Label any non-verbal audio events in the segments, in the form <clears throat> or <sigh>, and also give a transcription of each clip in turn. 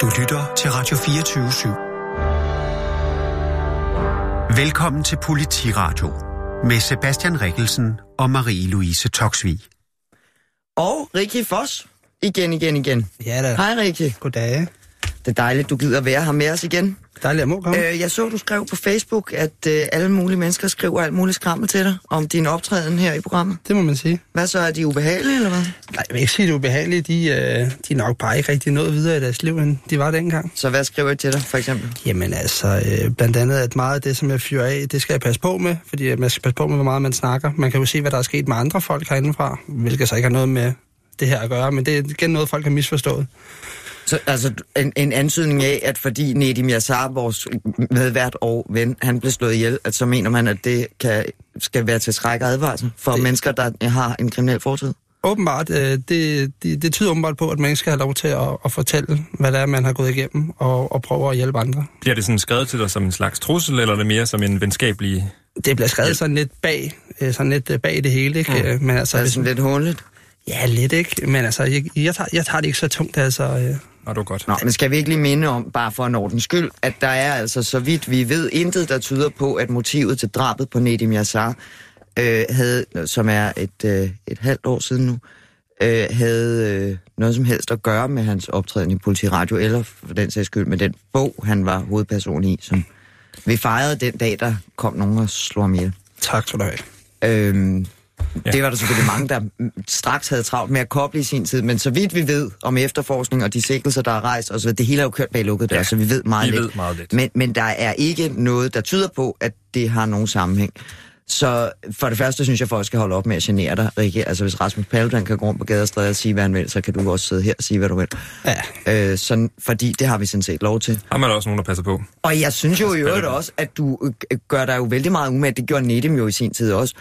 Du lytter til Radio 24 /7. Velkommen til Politiradio med Sebastian Rikkelsen og Marie-Louise Toksvig. Og Rikke Foss. Igen, igen, igen. Ja da. Hej Rikke. Goddag. Det er dejligt, du gider være her med os igen. Dejligt, at må komme. Øh, jeg så, du skrev på Facebook, at øh, alle mulige mennesker skriver alt muligt skrammel til dig om din optræden her i programmet. Det må man sige. Hvad så, er de ubehagelige, eller hvad? Nej, jeg vil ikke sige, det er ubehageligt. De, øh, de er nok bare ikke rigtig nået videre i deres liv, end de var dengang. Så hvad skriver jeg til dig, for eksempel? Jamen altså, øh, blandt andet, at meget af det, som jeg fyrer af, det skal jeg passe på med, fordi man skal passe på med, hvor meget man snakker. Man kan jo se, hvad der er sket med andre folk herindefra, hvilket så ikke har noget med det her at gøre, men det er igen noget, folk har misforstået. Så, altså, en, en ansøgning af, at fordi Nedim Yassar, vores medvært og ven, han blev slået ihjel, at så mener man, at det kan, skal være til skræk og advarsel for det... mennesker, der har en kriminel fortid? Åbenbart. Øh, det, det, det tyder åbenbart på, at man skal have lov til at, at fortælle, hvad det er, man har gået igennem, og, og prøve at hjælpe andre. Bliver det sådan skrevet til dig som en slags trussel, eller er det mere som en venskabelig... Det bliver skrevet sådan lidt bag, øh, sådan lidt øh, bag det hele, ikke? Mm. Men altså, altså sådan lidt håndligt? Ja, lidt ikke, men altså, jeg, jeg, tager, jeg tager det ikke så tungt, altså... Øh. Nå, det var godt. Nå, men skal vi ikke lige minde om, bare for en ordens skyld, at der er altså, så vidt vi ved, intet, der tyder på, at motivet til drabet på Nedim Yassar, øh, havde, som er et, øh, et halvt år siden nu, øh, havde øh, noget som helst at gøre med hans optræden i Politiradio, eller for den sags skyld med den bog, han var hovedperson i, som vi fejrede den dag, der kom nogen og slog ham ihjel. Tak skal du have. Øhm, Ja. Det var der selvfølgelig mange, der straks havde travlt med at koble i sin tid, men så vidt vi ved om efterforskning og de sikkelser, der er rejst, og så det hele er jo kørt bag lukket dør, ja, så vi ved meget, vi lidt. Ved meget lidt. Men, men der er ikke noget, der tyder på, at det har nogen sammenhæng. Så for det første synes jeg, at folk skal holde op med at genere dig, Rikke. Altså hvis Rasmus Paludan kan gå rundt på gader og stræder og sige, hvad han vil, så kan du også sidde her og sige, hvad du vil. Ja. Øh, sådan, fordi det har vi sådan set lov til. Har man også nogen, der passer på. Og jeg synes jo i øvrigt også, at du øh, gør dig jo vældig meget umage. Det gjorde Nedim jo i sin tid også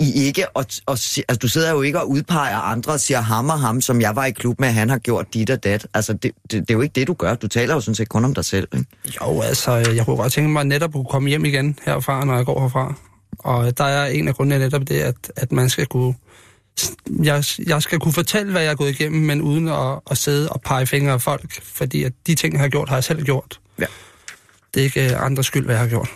i ikke, og, og, altså du sidder jo ikke og udpeger andre og siger ham og ham, som jeg var i klub med, han har gjort dit og dat. Altså det, det, det er jo ikke det, du gør. Du taler jo sådan set kun om dig selv, ikke? Jo, altså jeg kunne godt tænke mig netop at kunne komme hjem igen herfra, når jeg går herfra. Og der er en af grundene netop det, at, at man skal kunne... Jeg, jeg skal kunne fortælle, hvad jeg er gået igennem, men uden at, at sidde og pege fingre af folk. Fordi at de ting, jeg har gjort, har jeg selv gjort. Ja. Det er ikke andres skyld, hvad jeg har gjort.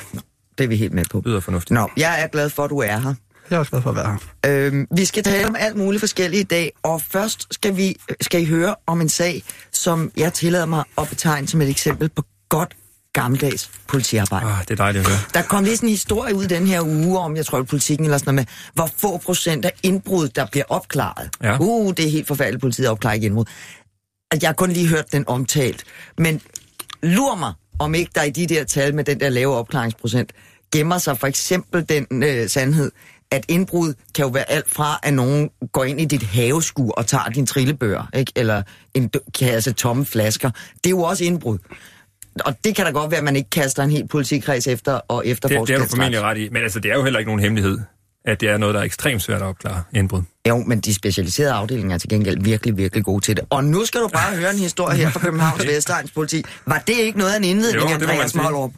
Det er vi helt med på. Det lyder fornuftigt. Nå, jeg er glad for, at du er her. Jeg er også glad for at være her. Øhm, vi skal tale om alt muligt forskelligt i dag, og først skal, vi, skal I høre om en sag, som jeg tillader mig at betegne som et eksempel på godt gammeldags politiarbejde. Ah, det er dejligt at høre. Der kom lige sådan en historie ud den her uge om, jeg tror, politikken eller sådan noget med, hvor få procent af indbrud, der bliver opklaret. Ja. Uh, det er helt forfærdeligt, politiet opklarer ikke indbrud. Jeg har kun lige hørt den omtalt, men lur mig, om ikke der i de der tal med den der lave opklaringsprocent, gemmer sig for eksempel den øh, sandhed, at indbrud kan jo være alt fra, at nogen går ind i dit haveskur og tager din trillebør, ikke? eller en kasse tomme flasker. Det er jo også indbrud. Og det kan da godt være, at man ikke kaster en helt politikreds efter og efterforsker. Det, det er du formentlig ret i. Men altså, det er jo heller ikke nogen hemmelighed, at det er noget, der er ekstremt svært at opklare indbrud. Jo, men de specialiserede afdelinger er til gengæld virkelig, virkelig gode til det. Og nu skal du bare høre en historie her fra Københavns <laughs> Vestegns politi. Var det ikke noget af en indledning, jo, Andreas Målrup?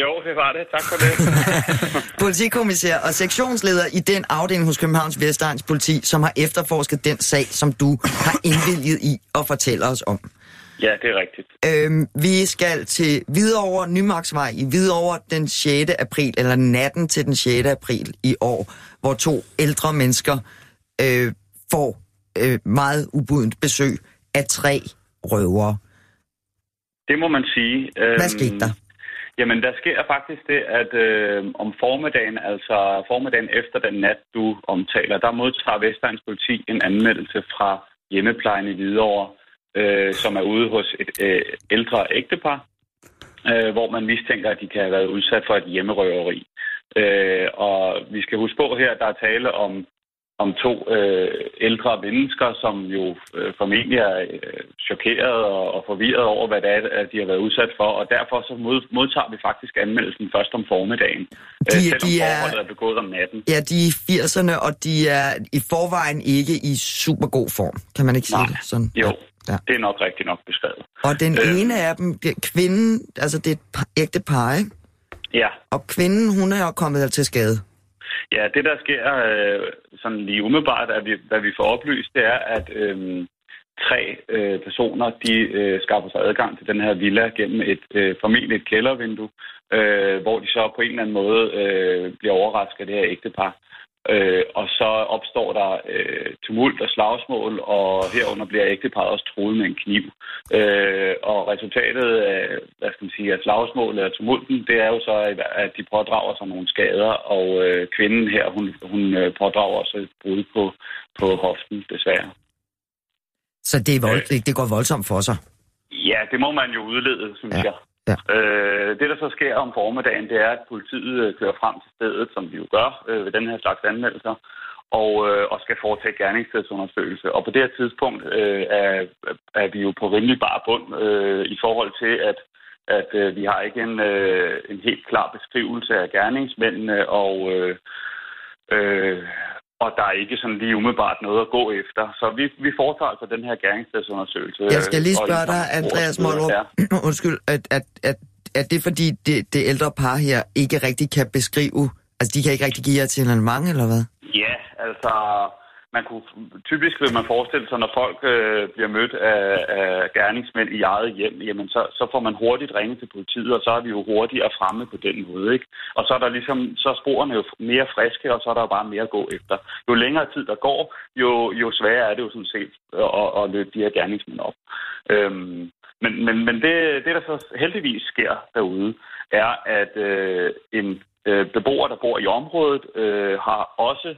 Jo, det var det. Tak for det. <laughs> Politikommissær og sektionsleder i den afdeling hos Københavns Vestegns politi, som har efterforsket den sag, som du har indvilget i at fortælle os om. Ja, det er rigtigt. Øhm, vi skal til Hvidovre, Nymarksvej i Hvidovre den 6. april, eller natten til den 6. april i år, hvor to ældre mennesker øh, får øh, meget ubudent besøg af tre røvere. Det må man sige. Hvad skete der? Jamen, der sker faktisk det, at øh, om formiddagen, altså formiddagen efter den nat, du omtaler, der modtager Vestegns politi en anmeldelse fra hjemmeplejen i Hvidovre, øh, som er ude hos et øh, ældre ægtepar, øh, hvor man mistænker, at de kan have været udsat for et hjemmerøveri. Øh, og vi skal huske på her, at der er tale om om to øh, ældre mennesker, som jo øh, formentlig er øh, chokeret og, og forvirret over, hvad det er, at de har været udsat for, og derfor så mod, modtager vi faktisk anmeldelsen først om formiddagen, de, øh, selvom de er, forholdet er begået om natten. Ja, de er i 80'erne, og de er i forvejen ikke i super god form, kan man ikke sige Nej. det sådan? Jo, Ja. det er nok rigtigt nok beskrevet. Og den Øh. ene af dem, kvinden, altså det er et ægte par, ikke? Ja, Og kvinden, hun er jo kommet til skade. Ja, det der sker øh, sådan lige umiddelbart, at vi, hvad vi får oplyst, det er, at øh, tre øh, personer, de øh, skaffer sig adgang til den her villa gennem et øh, formentlig et kældervindue, øh, hvor de så på en eller anden måde øh, bliver overrasket af det her ægtepar. Øh, og så opstår der øh, tumult og slagsmål, og herunder bliver ægteparet også troet med en kniv. Øh, og resultatet af, hvad skal man sige, af slagsmålet og tumulten, det er jo så, at de pådrager sig nogle skader, og øh, kvinden her, hun, hun øh, pådrager også et brud på, på hoften, desværre. Så det, er vold, det, det går voldsomt for sig? Ja, det må man jo udlede, synes ja. jeg. Ja. Øh, det, der så sker om formiddagen, det er, at politiet øh, kører frem til stedet, som vi jo gør øh, ved den her slags anmeldelser, og, øh, og skal foretage gerningsstedsundersøgelse. Og på det her tidspunkt øh, er, er vi jo på rimelig bar bund øh, i forhold til, at, at øh, vi har ikke en, øh, en helt klar beskrivelse af gerningsmændene, og, øh, øh, og der er ikke sådan lige umiddelbart noget at gå efter. Så vi, vi foretager altså den her gerningsstedsundersøgelse. Jeg skal lige spørge dig, ligesom Andreas her. <clears throat> undskyld, at, at, at, at det fordi det, det ældre par her ikke rigtig kan beskrive, altså de kan ikke rigtig give jer til mange, eller hvad? Ja, altså man kunne, typisk vil man forestille sig, når folk øh, bliver mødt af, af gerningsmænd i eget hjem, jamen så, så får man hurtigt ringet til politiet, og så er vi jo hurtigere fremme på den måde. Ikke? Og så er der ligesom, så er sporene jo mere friske, og så er der jo bare mere at gå efter. Jo længere tid der går, jo, jo sværere er det jo sådan set at, at løbe de her gerningsmænd op. Øhm, men men, men det, det, der så heldigvis sker derude, er, at øh, en øh, beboer, der bor i området, øh, har også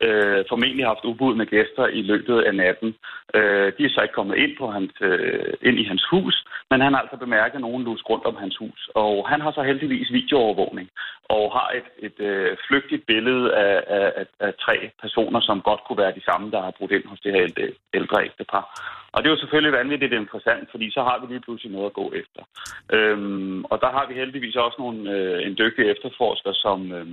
øh, formentlig haft ubud med gæster i løbet af natten. Øh, de er så ikke kommet ind, på hans, øh, ind i hans hus, men han har altså bemærket nogen lus rundt om hans hus. Og han har så heldigvis videoovervågning og har et, et øh, flygtigt billede af, af, af, af tre personer, som godt kunne være de samme, der har brudt ind hos det her ældre, ældre ægtepar. Og det er jo selvfølgelig vanvittigt interessant, fordi så har vi lige pludselig noget at gå efter. Øhm, og der har vi heldigvis også nogle, øh, en dygtig efterforsker, som, øh,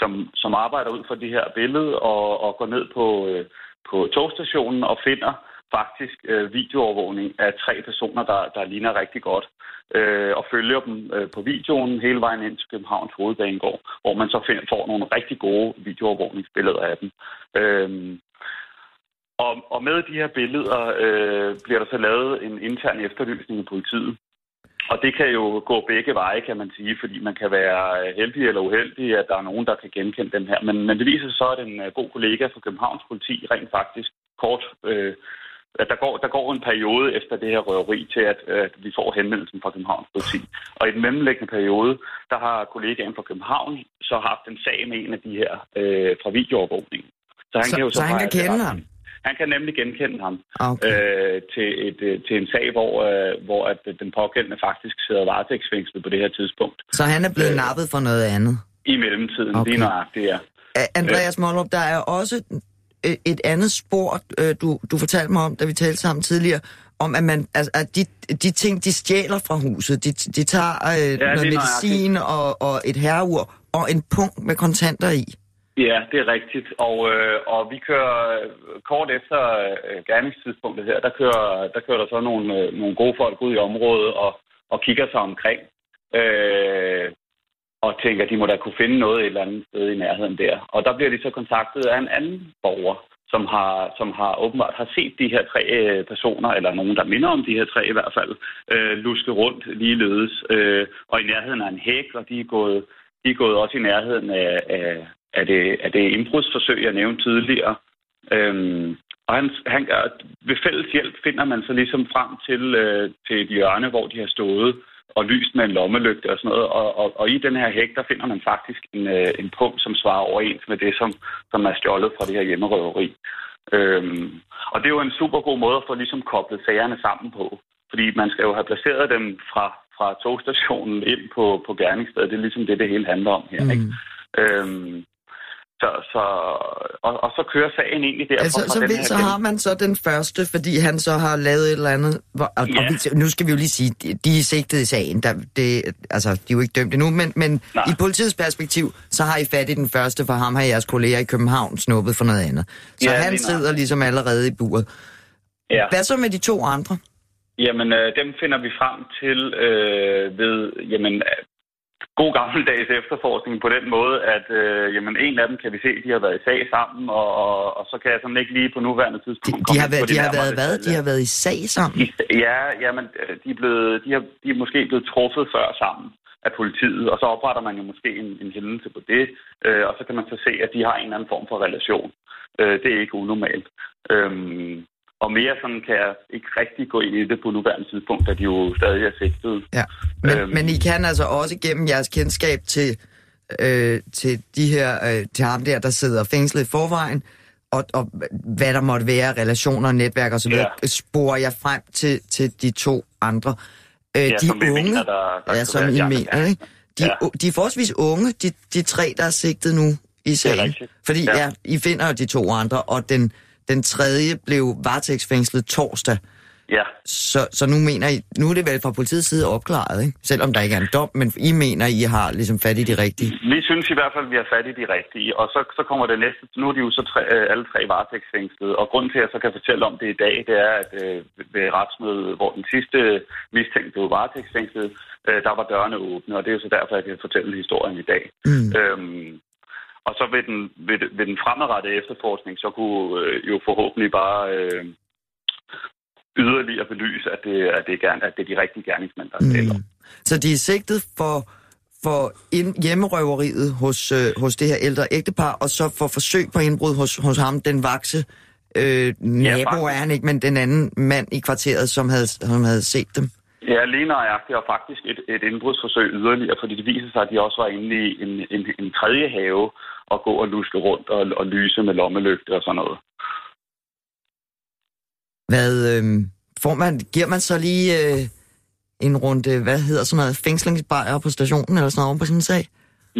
som, som arbejder ud fra det her billede og, og går ned på, øh, på togstationen og finder faktisk øh, videoovervågning af tre personer, der, der ligner rigtig godt, øh, og følger dem øh, på videoen hele vejen ind til Københavns Hovedbanegård, hvor man så find, får nogle rigtig gode videoovervågningsbilleder af dem. Øh, og, og med de her billeder øh, bliver der så lavet en intern efterlysning i politiet. Og det kan jo gå begge veje, kan man sige, fordi man kan være heldig eller uheldig, at der er nogen, der kan genkende dem her. Men, men det viser så, at en øh, god kollega fra Københavns politi rent faktisk kort, øh, at der går, der går en periode efter det her røveri til, at, at vi får henvendelsen fra Københavns politi. Og i den mellemliggende periode, der har kollegaen fra København så haft en sag med en af de her øh, fra videoovervågningen. Så han så, kan, jo så, så han kan kende ham? Han kan nemlig genkende ham Okay. øh, til, et, øh, til en sag, hvor, øh, hvor at den pågældende faktisk sidder varetægtsfængslet på det her tidspunkt. Så han er blevet Øh. nappet for noget andet? I mellemtiden, Okay. lige nøjagtigt, ja. Andreas Mollerup, der er også øh, et andet spor, øh, du, du fortalte mig om, da vi talte sammen tidligere, om at, man, altså, at de, de ting, de stjæler fra huset, de, de tager øh, er noget medicin og, og et herreur og en punkt med kontanter i. Ja, det er rigtigt. Og, øh, og vi kører øh, kort efter øh, gerningstidspunktet her, der kører, der kører der så nogle, øh, nogle gode folk ud i området og, og kigger sig omkring. Øh, og tænker, at de må da kunne finde noget et eller andet sted i nærheden der. Og der bliver de så kontaktet af en anden borger, som har, som har åbenbart har set de her tre øh, personer, eller nogen, der minder om de her tre i hvert fald, øh, luske rundt ligeledes. Øh, og i nærheden af en hæk, og de er gået, de er gået også i nærheden af, af, af, det, af det indbrudsforsøg, jeg nævnte tidligere. Øhm, og han, han, ved fælles hjælp finder man så ligesom frem til, øh, til et hjørne, hvor de har stået og lyst med en lommelygte og sådan noget. Og, og, og i den her hæk, der finder man faktisk en, øh, en punkt, som svarer overens med det, som, som er stjålet fra det her hjemmerøveri. Øhm, og det er jo en super god måde at få ligesom koblet sagerne sammen på. Fordi man skal jo have placeret dem fra, fra togstationen ind på, på gerningsstedet. Det er ligesom det, det hele handler om her. Mm. Ikke? Øhm, så, så, og, og så kører sagen egentlig derfra. Altså, fra så, den så har man så den første, fordi han så har lavet et eller andet. Hvor, og, og Ja. vi, nu skal vi jo lige sige, de, de er sigtet i sagen. Der, det, altså, de er jo ikke dømt endnu, men, men Nej. i politiets perspektiv, så har I fat i den første, for ham har jeres kolleger i København snuppet for noget andet. Så Ja, han sidder ligesom allerede i buret. Ja. Hvad så med de to andre? Jamen, øh, dem finder vi frem til øh, ved, jamen, god gammeldags efterforskning på den måde, at øh, jamen, en af dem kan vi se, de har været i sag sammen, og, og, og så kan jeg sådan ikke lige på nuværende De, tidspunkt... de komme har været, de har været hvad? De har været i sag sammen? I, ja, jamen, øh, de er, blevet, de, har, de er måske blevet truffet før sammen af politiet, og så opretter man jo måske en, en hændelse på det, øh, og så kan man så se, at de har en eller anden form for relation. Øh, det er ikke unormalt. Øhm, og mere sådan kan jeg ikke rigtig gå ind i det på nuværende tidspunkt, da de jo stadig er sigtet. Ja, men, Øhm. men I kan altså også gennem jeres kendskab til, øh, til de her, øh, til ham der, der sidder fængslet i forvejen, og, og hvad der måtte være, relationer, netværk osv., Ja. ja. sporer jeg frem til, til de to andre. Øh, Ja, de som unge, mener, der- der ja, som I mener, ikke? De, Ja. ja. de er forholdsvis unge, de, de tre, der er sigtet nu i sagen. Fordi Ja. ja. ja, I finder jo de to andre, og den, den tredje blev varetægtsfængslet torsdag. Ja, Så, så nu mener I, nu er det vel fra politiets side opklaret, ikke? Selvom der ikke er en dom, men I mener, I har ligesom fat i de rigtige. vi synes i hvert fald, at vi har fat i de rigtige. Og så, så kommer det næste. Nu er de jo så tre, øh, alle tre varetægtsfængslet. Og grunden til, at jeg så kan fortælle om det i dag, det er, at øh, ved retsmødet, hvor den sidste mistænkte blev varetægtsfængslet, øh, der var dørene åbne. Og det er jo så derfor, jeg kan fortælle historien i dag. Mm. Øhm, og så ved den, ved, ved den fremadrettede efterforskning, så kunne øh, jo forhåbentlig bare øh, yderligere belyse, at det, at, det er, gerne, at det er de rigtige gerningsmænd, der er. Mm. Så de er sigtet for, for ind, hjemmerøveriet hos, øh, hos det her ældre ægtepar, og så for forsøg på indbrud hos, hos ham, den vakse øh, nabo faktisk. er han ikke, men den anden mand i kvarteret, som havde, som havde set dem. Ja, lige nøjagtigt, og faktisk et, et indbrudsforsøg yderligere, fordi det viser sig, at de også var inde i en, en, en tredje have og gå og luske rundt og, og lyse med lommelygte og sådan noget. Hvad øh, får man, giver man så lige øh, en runde, hvad hedder sådan noget, fængslingsbajer på stationen, eller sådan noget oven på sådan en sag?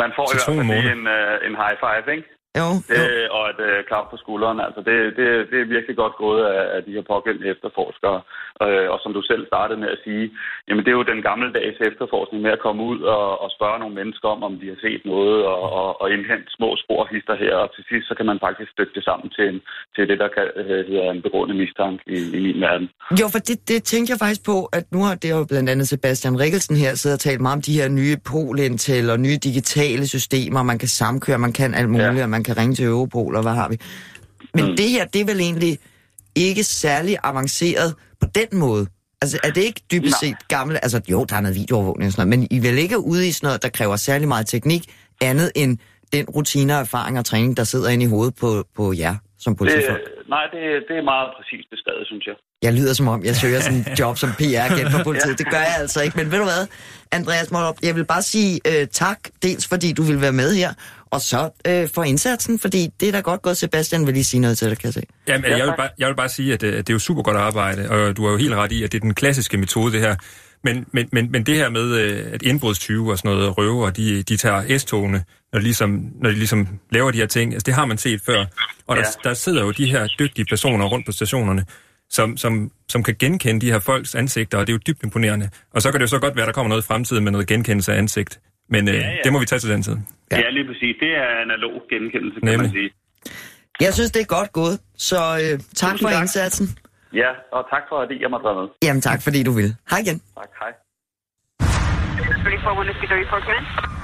Man får i hvert fald lige en, øh, en high five, ikke? Jo, jo. Øh, og et øh, klap på skulderen. Altså, det, det, det er virkelig godt gået af, af de her pågældende efterforskere. Øh, og som du selv startede med at sige, jamen det er jo den gammeldags efterforskning med at komme ud og, og spørge nogle mennesker om, om de har set noget, og, og, og indhente små sporhister her. Og til sidst, så kan man faktisk stykke det sammen til, en, til det, der kan, øh, hedder en begrundet mistanke i, i min verden. Jo, for det, det tænkte jeg faktisk på, at nu har det jo blandt andet Sebastian Rikkelsen her siddet og talt meget om de her nye polintel og nye digitale systemer, man kan samkøre, man kan alt muligt, Ja. og man kan ringe til Europol, og hvad har vi. Men mm. det her, det er vel egentlig ikke særlig avanceret på den måde. Altså, er det ikke dybest set gamle... Altså, jo, der er noget videoovervågning og sådan noget, men I vil ikke ude i sådan noget, der kræver særlig meget teknik, andet end den rutine, erfaring og træning, der sidder inde i hovedet på, på jer som Det, politifolk. nej, det, det er meget præcist beskrevet, synes jeg. Jeg lyder som om, jeg søger sådan en <laughs> job som PR-agent for politiet. Det gør jeg altså ikke. Men ved du hvad, Andreas Mollop, jeg vil bare sige uh, tak, dels fordi du vil være med her, og så uh, for indsatsen, fordi det er da godt gået. Sebastian vil lige sige noget til dig, kan jeg se. Jamen, Ja, jeg, vil bare, jeg vil bare sige, at, øh, at det er jo super godt arbejde, og du har jo helt ret i, at det er den klassiske metode, det her. Men, men, men, men det her med, øh, at indbrudstyve og sådan noget røver, de, de tager S-togene, når de, ligesom, når de ligesom laver de her ting, altså det har man set før. Og der, Ja. der sidder jo de her dygtige personer rundt på stationerne, som, som, som kan genkende de her folks ansigter, og det er jo dybt imponerende. Og så kan det jo så godt være, at der kommer noget i fremtiden med noget genkendelse af ansigt. Men øh, Ja, ja. det må vi tage til den tid. Ja. ja, lige præcis. Det er analog genkendelse, kan Nemlig. man sige. Jeg synes, det er godt gået, så uh, tak for tak. indsatsen. Ja, og tak for, at jeg måtte være med. Jamen tak, fordi du vil. Hej igen. Tak, hej.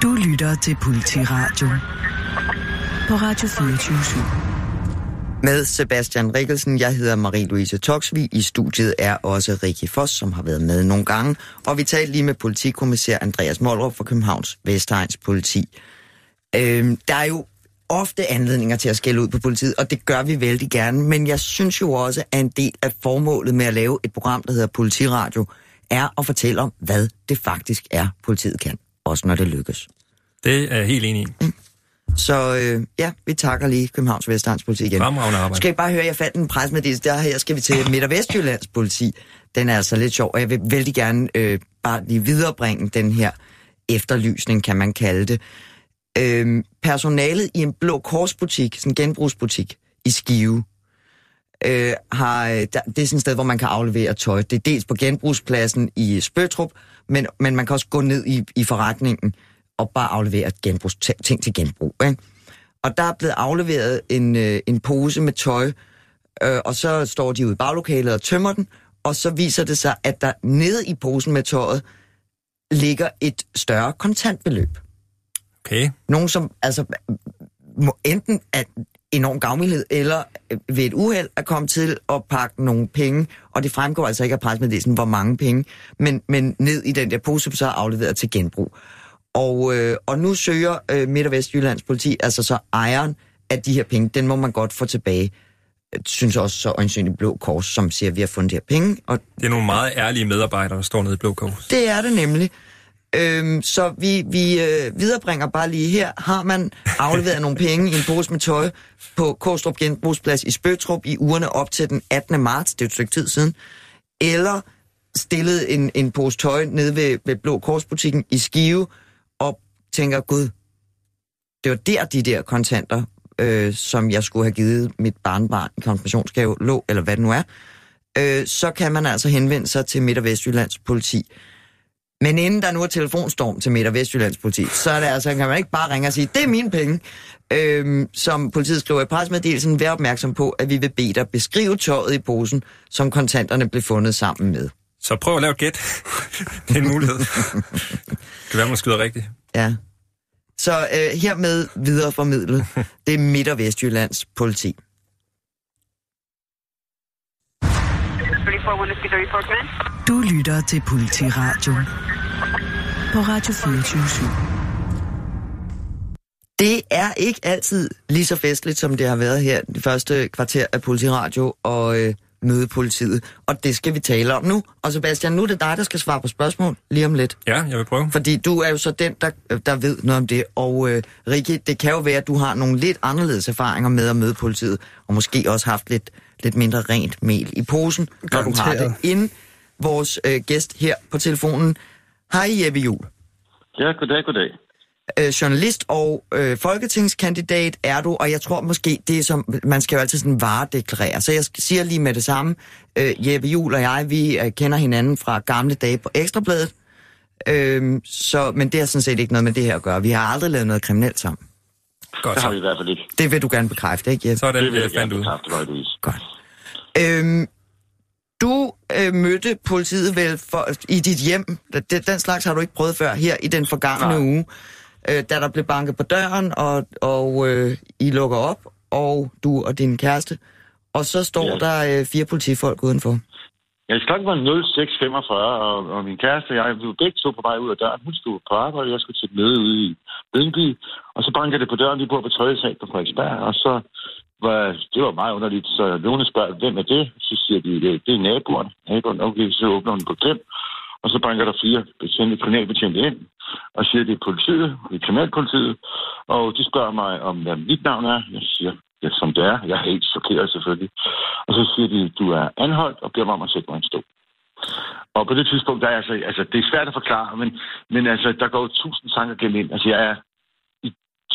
Du lytter til Politiradio på Radio 24 Med Sebastian Rikkelsen, jeg hedder Marie-Louise Toksvig. I studiet er også Rikke Foss, som har været med nogle gange. Og vi talte lige med politikommissær Andreas Moldrup fra Københavns Vestegns politi. Øhm, der er jo ofte anledninger til at skælde ud på politiet, og det gør vi vældig gerne. Men jeg synes jo også, at en del af formålet med at lave et program, der hedder Politiradio, er at fortælle om, hvad det faktisk er, politiet kan. Også når det lykkes. Det er jeg helt enig i. Så øh, ja, vi takker lige Københavns Vestegns politi igen. Fremragende arbejde. Skal I bare høre, jeg fandt en presmeddelelse, der her skal vi til Midt- og Vestjyllands politi. Den er altså lidt sjov, og jeg vil vældig gerne øh, bare lige viderebringe den her efterlysning, kan man kalde det. Øh, personalet i en blå korsbutik, sådan en genbrugsbutik i Skive, øh, har, der, det er sådan et sted, hvor man kan aflevere tøj. Det er dels på genbrugspladsen i Spøtrup, men, men man kan også gå ned i, i forretningen og bare aflevere genbrugs, ting til genbrug. Ikke? Og der er blevet afleveret en, øh, en pose med tøj, øh, og så står de ude i baglokalet og tømmer den, og så viser det sig, at der nede i posen med tøjet, ligger et større kontantbeløb. Okay. Nogen, som altså må enten er enorm gavmildhed, eller øh, ved et uheld er kommet til at pakke nogle penge, og det fremgår altså ikke af presmeddelelsen, hvor mange penge, men, men ned i den der pose, som så er afleveret til genbrug. Og, øh, og nu søger øh, Midt- og Vestjyllands politi, altså så ejeren af de her penge, den må man godt få tilbage. Jeg synes også så øjensynligt Blå Kors, som siger, at vi har fundet de her penge. Og Det er nogle meget ærlige medarbejdere, der står nede i Blå Kors. det er det nemlig. Øhm, så vi, vi øh, viderebringer bare lige her. Har man afleveret <laughs> nogle penge i en pose med tøj på Kostrup Genbrugsplads i Spøtrup i ugerne op til den 18. marts, det er et stykke tid siden, eller stillet en, en pose tøj nede ved, ved Blå Korsbutikken i Skive, tænker, gud, det var der de der kontanter, øh, som jeg skulle have givet mit barnbarn i konfirmationsgave, lå, eller hvad det nu er, øh, så kan man altså henvende sig til Midt- og Vestjyllands politi. Men inden der nu er telefonstorm til Midt- og Vestjyllands politi, så er det altså, kan man ikke bare ringe og sige, det er mine penge. Øhm, som politiet skriver i presmeddelelsen, vær opmærksom på, at vi vil bede dig beskrive tøjet i posen, som kontanterne blev fundet sammen med. Så prøv at lave et gæt. <laughs> det er en mulighed. <laughs> det kan være, man skyder rigtigt. Ja. Så øh, hermed videreformidlet, det er Midt- og Vestjyllands politi. 34 Winnesky 34 command. Du lytter til Politiradio på Radio 24 Det er ikke altid lige så festligt, som det har været her det første kvarter af Politiradio og øh, møde politiet. Og det skal vi tale om nu. Og Sebastian, nu er det dig, der skal svare på spørgsmål lige om lidt. Ja, jeg vil prøve. Fordi du er jo så den, der, der ved noget om det. Og øh, Rikke, det kan jo være, at du har nogle lidt anderledes erfaringer med at møde politiet, og måske også haft lidt, lidt mindre rent mel i posen, når du har det. Inden vores øh, gæst her på telefonen. Hej Jeppe Juhl. Ja, goddag, goddag. Øh, journalist og øh, folketingskandidat er du, og jeg tror måske, det er som, man skal jo altid sådan varedeklarere. Så jeg siger lige med det samme, øh, Jeppe Juhl og jeg, vi øh, kender hinanden fra gamle dage på Ekstrabladet, øh, så, men det har sådan set ikke noget med det her at gøre. Vi har aldrig lavet noget kriminelt sammen. Godt Det har vi i hvert fald ikke. Det vil du gerne bekræfte, ikke Jeppe? Så er den Det vil jeg gerne ud. bekræfte. Godt. Øhm, du øh, mødte politiet vel for, i dit hjem. Den, den slags har du ikke prøvet før her i den forgangne Nej. uge. Øh, da der blev banket på døren, og, og øh, I lukker op, og du og din kæreste. Og så står Ja. der øh, fire politifolk udenfor. Ja, klokken var 06.45, og, og min kæreste og jeg, vi var begge to på vej ud af døren. Hun skulle på arbejde, jeg skulle til et møde ude i Lyngby. Og så banker det på døren, vi bor på tredje sal på Frederiksberg. Og så var det var meget underligt, så nogen spørger, hvem er det? Så siger de, det, det er naboerne. Naboerne, okay, så åbner hun på klem. Og så banker der fire betjente, kriminalbetjente ind og siger, at det er politiet, det er kriminalpolitiet. Og de spørger mig, om hvad mit navn er. Jeg siger, ja, som det er. Jeg er helt chokeret selvfølgelig. Og så siger de, du er anholdt og beder mig om at sætte mig en stol. Og på det tidspunkt, der er altså, altså, det er svært at forklare, men, men altså, der går jo tusind tanker gennem ind. Altså, jeg er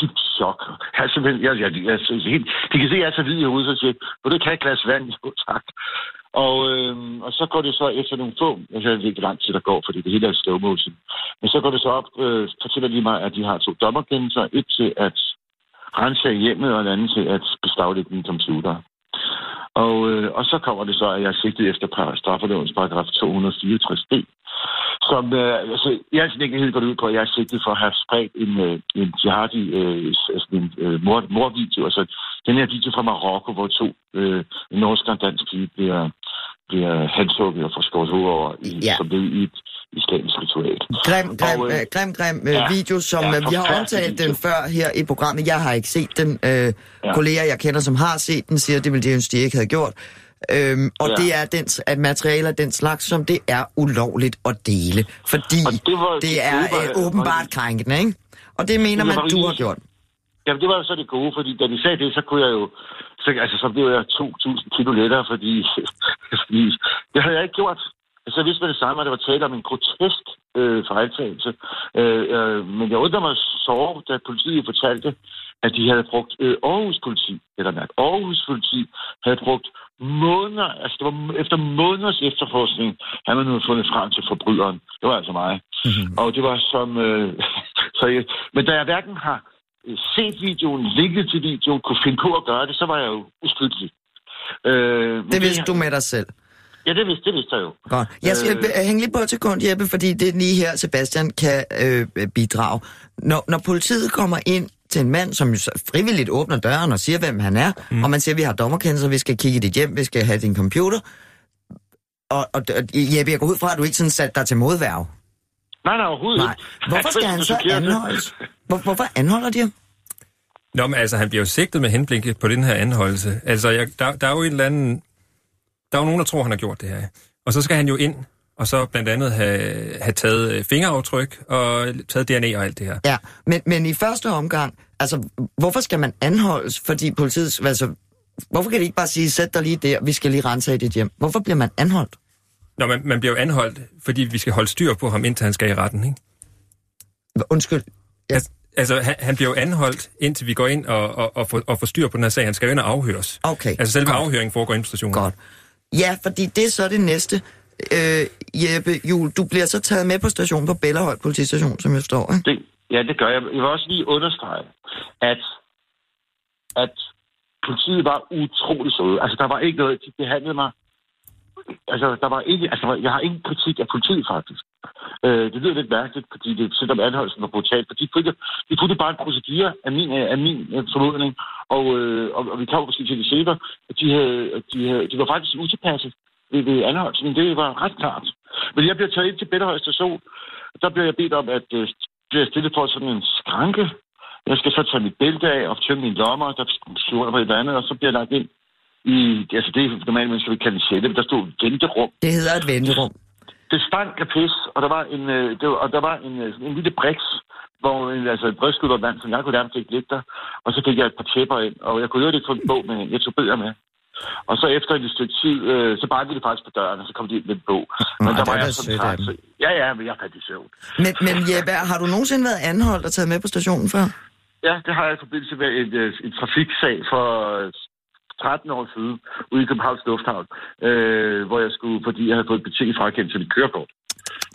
dybt chok. Jeg er simpelthen, jeg, jeg, jeg, jeg, helt, de kan se, at jeg er så hvid i hovedet, så siger, vil du ikke have et glas vand? <laughs> Jo, tak. Og, øh, og så går det så efter nogle få, altså jeg ved ikke, lang tid der går, fordi det hele er slow motion. Men så går det så op, øh, fortæller de mig, at de har to dommerkendelser. Et til at rense hjemmet, og en anden til at beslaglægge min computer. Og, øh, og så kommer det så, at jeg er sigtet efter straffelovens paragraf 264d, som øh, altså, i al sin enkelhed går det ud på, at jeg er sigtet for at have spredt en, øh, en jihadi, øh, altså en øh, mor, morvideo, altså den her video fra Marokko, hvor to øh, en norsk og en dansk pige bliver, bliver halshugget og får skåret hovedet over, i, Ja. som led i et islamisk ritual. Grim, grim, Og, øh, øh, grim, grim øh, ja, video, som ja, øh, vi har omtalt den før her i programmet. Jeg har ikke set den. Øh, Ja. Kolleger, jeg kender, som har set den, siger, at det ville de ønske, de ikke havde gjort. Øhm, og Ja. det er den, at materiale af den slags, som det er ulovligt at dele. Fordi Og det var- det det er var- øh, åbenbart krænkende, ikke? Og det mener Det man, du har gjort. Jamen, det var jo så det gode, fordi da de sagde det, så kunne jeg jo... Så, altså, så blev jeg 2.000 kilo lettere, fordi, <laughs> fordi det havde jeg ikke gjort. Altså, jeg vidste med det samme, at det var tale om en grotesk øh, fejltagelse. Øh, øh, men jeg undrede mig så, da politiet fortalte, at de havde brugt øh, Aarhus politi, eller mærke, Aarhus politi havde brugt måneder, altså det var efter måneders efterforskning, havde man nu fundet frem til forbryderen. Det var altså mig. Mm-hmm. Og det var som... Øh, <laughs> så jeg, men da jeg hverken har øh, set videoen, linket til videoen, kunne finde på at gøre det, så var jeg jo uskyldig. Øh, Det vidste du med dig selv. Ja, det vidste, det vidste jeg jo. Godt. Jeg skal Øh. hænge lige på et sekund, Jeppe, fordi det er lige her, Sebastian kan øh, bidrage. Når, når politiet kommer ind til en mand, som jo frivilligt åbner døren og siger, hvem han er, mm. og man siger, vi har dommerkendelser, vi skal kigge i dit hjem, vi skal have din computer, og, og, og Jeppe, jeg går ud fra, at du ikke sådan satte dig til modværv. Nej, nej, overhovedet Nej. Hvorfor skal han så anholdes? Hvor, hvorfor anholder de ham? Nå, men altså, han bliver jo sigtet med henblik på den her anholdelse. Altså, jeg, der, der er jo en eller anden... Der er jo nogen, der tror, han har gjort det her. Og så skal han jo ind, og så blandt andet have, have taget øh, fingeraftryk og taget DNA og alt det her. Ja, men, men i første omgang, altså, hvorfor skal man anholdes? Fordi politiet, altså, hvorfor kan de ikke bare sige, sæt dig lige der, vi skal lige rense i dit hjem? Hvorfor bliver man anholdt? Nå, man, man bliver jo anholdt, fordi vi skal holde styr på ham, indtil han skal i retten, ikke? Undskyld. Ja. Altså, altså han, han bliver jo anholdt, indtil vi går ind og, og, og, får, og får styr på den her sag. Han skal jo ind og afhøres. Okay, Altså selve godt. afhøringen foregår på stationen. Godt. Ja, fordi det er så det næste. Øh, Jeppe Jul, du bliver så taget med på stationen på Bellerhøj politistation, som jeg står, ikke? Det, ja, det gør jeg. Jeg vil også lige understrege, at, at politiet var utrolig søde. Altså, der var ikke noget, de behandlede mig. Altså, der var ikke, altså, jeg har ingen kritik af politiet, faktisk. Øh, det lyder lidt mærkeligt, fordi det selvom anholdelsen var brutalt, for de fulgte, de fulgte bare en procedure af min, af min øh, formodning, og, øh, og, og, vi kan måske til det senere, at de, havde, at de, havde, de var faktisk utilpasset ved, ved anholdelsen. Det var ret klart. Men jeg bliver taget ind til Betterhøj station, der bliver jeg bedt om at øh, bliver stillet for sådan en skranke. Jeg skal så tage mit bælte af og tømme mine lommer, der slår på et eller andet, og så bliver jeg lagt ind i, altså det er normalt, man skal kalde en celle, men der stod et venterum. Det hedder et venterum. Det stank af pis, og der var en, øh, det var, og der var en, øh, en lille briks, hvor en, altså et brystskud og vand, som jeg kunne nærmest ikke ligge der. Og så fik jeg et par tæpper ind, og jeg kunne høre det få en bog med, jeg tog bøger med. Og så efter et stykke tid, øh, så bankede det faktisk på døren, og så kom de ind med en bog. Men Nå, der var jeg da sådan så- Ja, ja, men jeg faldt i søvn. Men, men Jeppe, har du nogensinde været anholdt og taget med på stationen før? Ja, det har jeg i forbindelse med en, øh, en trafiksag for øh, 13 år siden ude i Københavns Lufthavn, øh, hvor jeg skulle, fordi jeg havde fået betinget frakendelse til mit kørekort.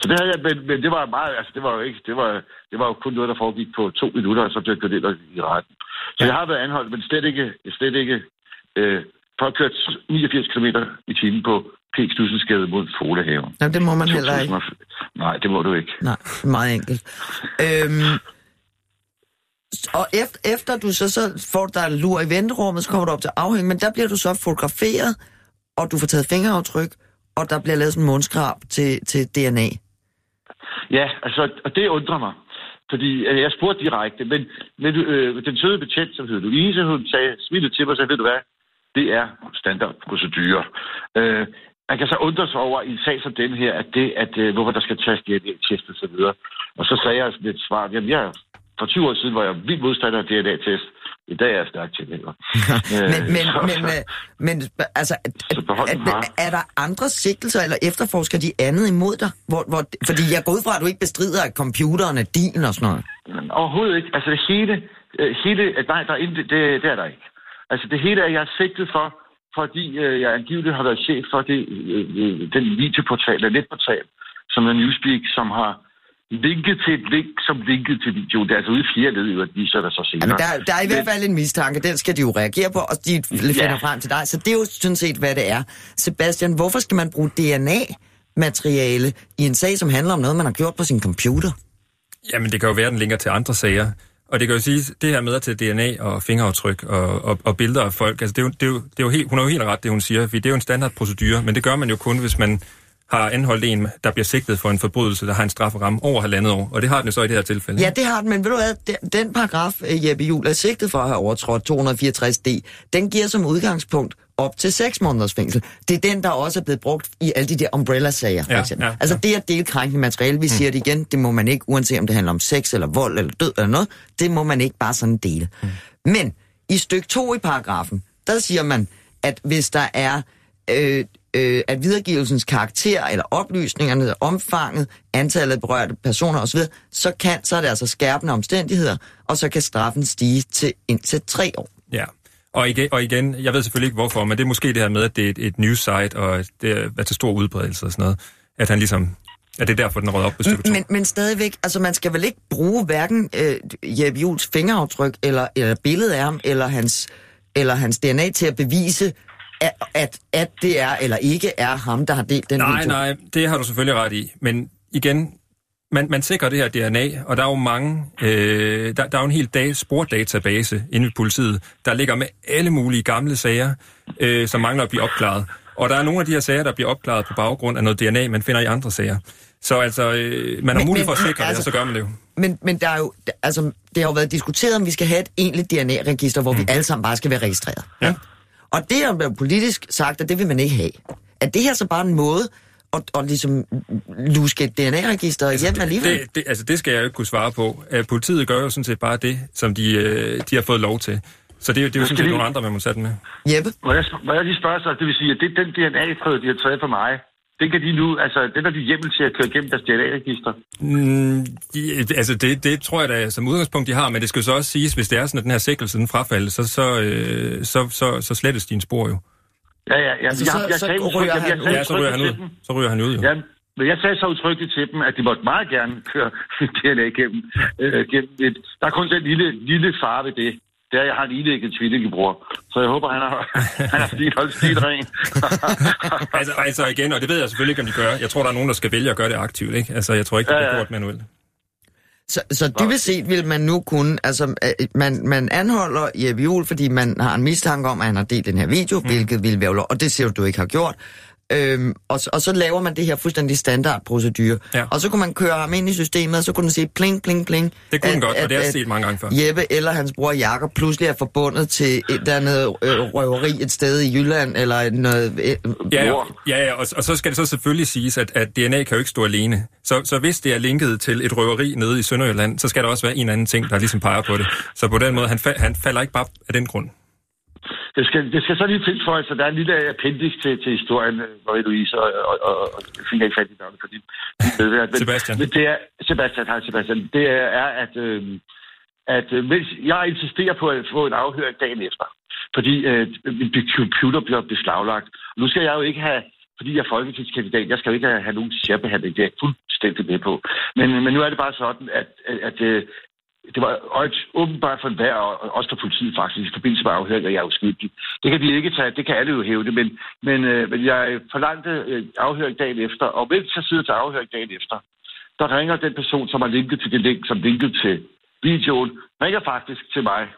Så det havde jeg, men, men det var meget, altså det var jo ikke, det var, det var jo kun noget, der foregik på to minutter, og så blev jeg kørt ind i retten. Så jeg har været anholdt, men slet ikke, slet ikke, øh, for at kørt 89 km i timen på P. Studsensgade mod Folehaven. Jamen, det må man heller ikke. 2005. Nej, det må du ikke. Nej, meget enkelt. Øhm, og efter, efter du så, så får der en lur i venterummet, så kommer du op til afhæng, men der bliver du så fotograferet, og du får taget fingeraftryk, og der bliver lavet sådan en mundskrab til, til DNA. Ja, altså, og det undrer mig. Fordi øh, jeg spurgte direkte, men, men øh, den søde betjent, som hed Louise, hun sagde, smilede til mig og sagde, ved du hvad, det er standardprocedure. Øh, man kan så undre sig over i en sag som den her, at det, at øh, hvorfor der skal tages DNA-test og så videre. Og så sagde jeg lidt svar, jamen jeg, for 20 år siden var jeg vild modstander af DNA-test. I dag er jeg stærk tilhænger. <laughs> Men, men, men, øh, men altså, Så er, er der andre sigtelser, eller efterforsker de andet imod dig? Hvor, hvor, fordi jeg går ud fra, at du ikke bestrider, at computeren er din og sådan noget. Men Overhovedet ikke. Altså det hele, øh, hele nej, der er det, det er der ikke. Altså det hele er jeg er sigtet for, fordi øh, jeg angiveligt har været chef for det, øh, øh, den videoportal, eller netportal, som er Newspeak, som har linket til et link, som linket til video. Det er altså ude i fjerde led, at viser der så senere. Jamen, der, der er i hvert fald en mistanke, den skal de jo reagere på, og de finder frem til dig. Så det er jo sådan set, hvad det er. Sebastian, hvorfor skal man bruge DNA-materiale i en sag, som handler om noget, man har gjort på sin computer? Jamen, det kan jo være, den linker til andre sager. Og det kan jo sige, det her med at tage DNA og fingeraftryk og, og, og billeder af folk, altså det er, jo, det, er jo, det er jo helt, hun har jo helt ret, det hun siger, fordi det er jo en standardprocedure, men det gør man jo kun, hvis man har anholdt en, der bliver sigtet for en forbrydelse, der har en strafferamme over halvandet år. Og det har den så i det her tilfælde. Ja, det har den, men ved du hvad, den, paragraf, øh, Jeppe Juhl er sigtet for at have overtrådt 264d, den giver som udgangspunkt op til 6 måneders fængsel. Det er den, der også er blevet brugt i alle de der umbrella-sager, for Ja, eksempel. ja, altså ja. det at dele krænkende materiale, vi siger det igen, det må man ikke, uanset om det handler om sex eller vold eller død eller noget, det må man ikke bare sådan dele. Men i stykke 2 i paragrafen, der siger man, at hvis der er øh, øh, at videregivelsens karakter eller oplysningerne, omfanget, antallet af berørte personer osv., så kan så er det altså skærpende omstændigheder, og så kan straffen stige til indtil tre år. Ja. Og igen, og igen, jeg ved selvfølgelig ikke hvorfor, men det er måske det her med, at det er et, et news site, og det er til stor udbredelse og sådan noget, at han ligesom, at det er derfor, den er op på stykke 2. Men, men stadigvæk, altså man skal vel ikke bruge hverken øh, Jeppe Jules fingeraftryk, eller, eller billedet af ham, eller hans, eller hans DNA til at bevise, at, at, at det er eller ikke er ham, der har delt den Nej, video. nej, det har du selvfølgelig ret i. Men igen, man, man sikrer det her DNA, og der er jo mange, øh, der, der er jo en hel dag, spordatabase inde i politiet, der ligger med alle mulige gamle sager, øh, som mangler at blive opklaret. Og der er nogle af de her sager, der bliver opklaret på baggrund af noget DNA, man finder i andre sager. Så altså, øh, man har Men- mulighed for at men- sikre det, altså- og så gør man det jo. Men, men der er jo, altså, det har jo været diskuteret, om vi skal have et egentligt DNA-register, hvor mm. vi alle sammen bare skal være registreret. Ja. Og det er jo politisk sagt, at det vil man ikke have. Er det her så bare en måde at, at ligesom luske et DNA-register hjem alligevel? Det, det, altså, det skal jeg jo ikke kunne svare på. Uh, politiet gør jo sådan set bare det, som de, øh, de har fået lov til. Så det, er jo- det er jo sådan set nogle andre, man må sætte med. Jeppe? Må jeg, må jeg lige spørge så, det vil sige, at det, den DNA-prøve, de har taget for mig, den kan de nu, altså, den har de hjemmel til at køre igennem deres DNA-register. Mm, de, altså, det, det tror jeg da som udgangspunkt, de har, men det skal jo så også siges, hvis det er sådan, at den her sikkelse den frafaldes, så, så, øh, så, så, så slettes dine spor jo. Ja, ja, ja. Altså, jeg, så- jeg, så sagde ryger udtrykkeligt- han jeg, sagde Ja, så ryger han ud. dem- Så ryger han ud jo. Ja, men jeg sagde så udtrykkeligt til dem, at de måtte meget gerne køre <laughs> DNA igennem. Øh, gennem et. Der er kun den lille, lille far ved det. Det er, at jeg har en ilægget tvillingebror. Så jeg håber, han har, <laughs> han har stil, holdt stil ren. <laughs> Altså, altså igen, og det ved jeg selvfølgelig ikke, om de gør. Jeg tror, der er nogen, der skal vælge at gøre det aktivt, ikke? Altså, jeg tror ikke, det Ja, bliver gjort manuelt. Så, så dybest set vil man nu kunne, altså øh, man, man anholder Jeppe Juhl, fordi man har en mistanke om, at han har delt den her video, mm. hvilket ville være ulovligt, og det du, du ikke har gjort. Øhm, og, så- og så laver man det her fuldstændig standardprocedure. Ja. Og så kunne man køre ham ind i systemet, og så kunne den sige pling, pling, pling. Det kunne den godt, og det har jeg at set mange gange før. Jeppe eller hans bror Jakob pludselig er forbundet til et eller andet øh, røveri et sted i Jylland, eller noget... Øh, Ja, ja, ja, ja og, og så skal det så selvfølgelig siges, at, at DNA kan jo ikke stå alene. Så, så hvis det er linket til et røveri nede i Sønderjylland, så skal der også være en anden ting, der ligesom peger på det. Så på den måde, han, fa- han falder ikke bare af den grund. Det skal, det skal så lige tilføje, så der er en lille appendix til, til historien, øh, Marie-Louise, og, og, og, og jeg fik ikke fat i navnet for din medvært. Men, Sebastian. Men det er, Sebastian, hej Sebastian. Det er, er at, øh, at øh, mens jeg insisterer på at få en afhøring dagen efter, fordi øh, min computer bliver beslaglagt. Nu skal jeg jo ikke have, fordi jeg er folketingskandidat, jeg skal jo ikke have, have nogen særbehandling, det er jeg fuldstændig med på. Men, men nu er det bare sådan, at, at, at øh, det var åbenbart for enhver, og også for politiet faktisk, i forbindelse med afhøringen, at jeg er uskyldig. Det kan de ikke tage, det kan alle jo hæve det, men, men, øh, men jeg forlangte øh, afhøring dagen efter, og mens jeg sidder til afhøring dagen efter, der ringer den person, som har linket til det link, som linket til videoen, ringer faktisk til mig,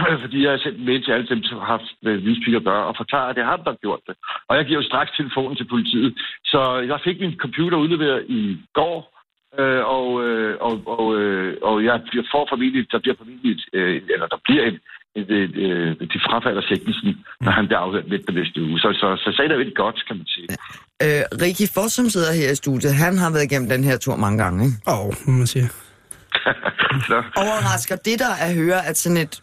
<clears throat> fordi jeg har sendt en mail til alle dem, som har haft øh, med Newspeak at gøre, og forklarer, at det er ham, der har gjort det. Og jeg giver jo straks telefonen til politiet. Så jeg fik min computer udleveret i går, øh, og, øh, og, og, øh, og jeg bliver- får formentlig, der bliver et, øh, eller der bliver et, et, et, øh, de frafalder sigtelsen, når han bliver afhørt lidt på næste uge. Så, så, så sagen er jo ikke godt, kan man sige. øh, Ricky Foss, som sidder her i studiet, han har været igennem den her tur mange gange, ikke? Åh, oh, må man sige. <laughs> Overrasker det der at høre, at sådan et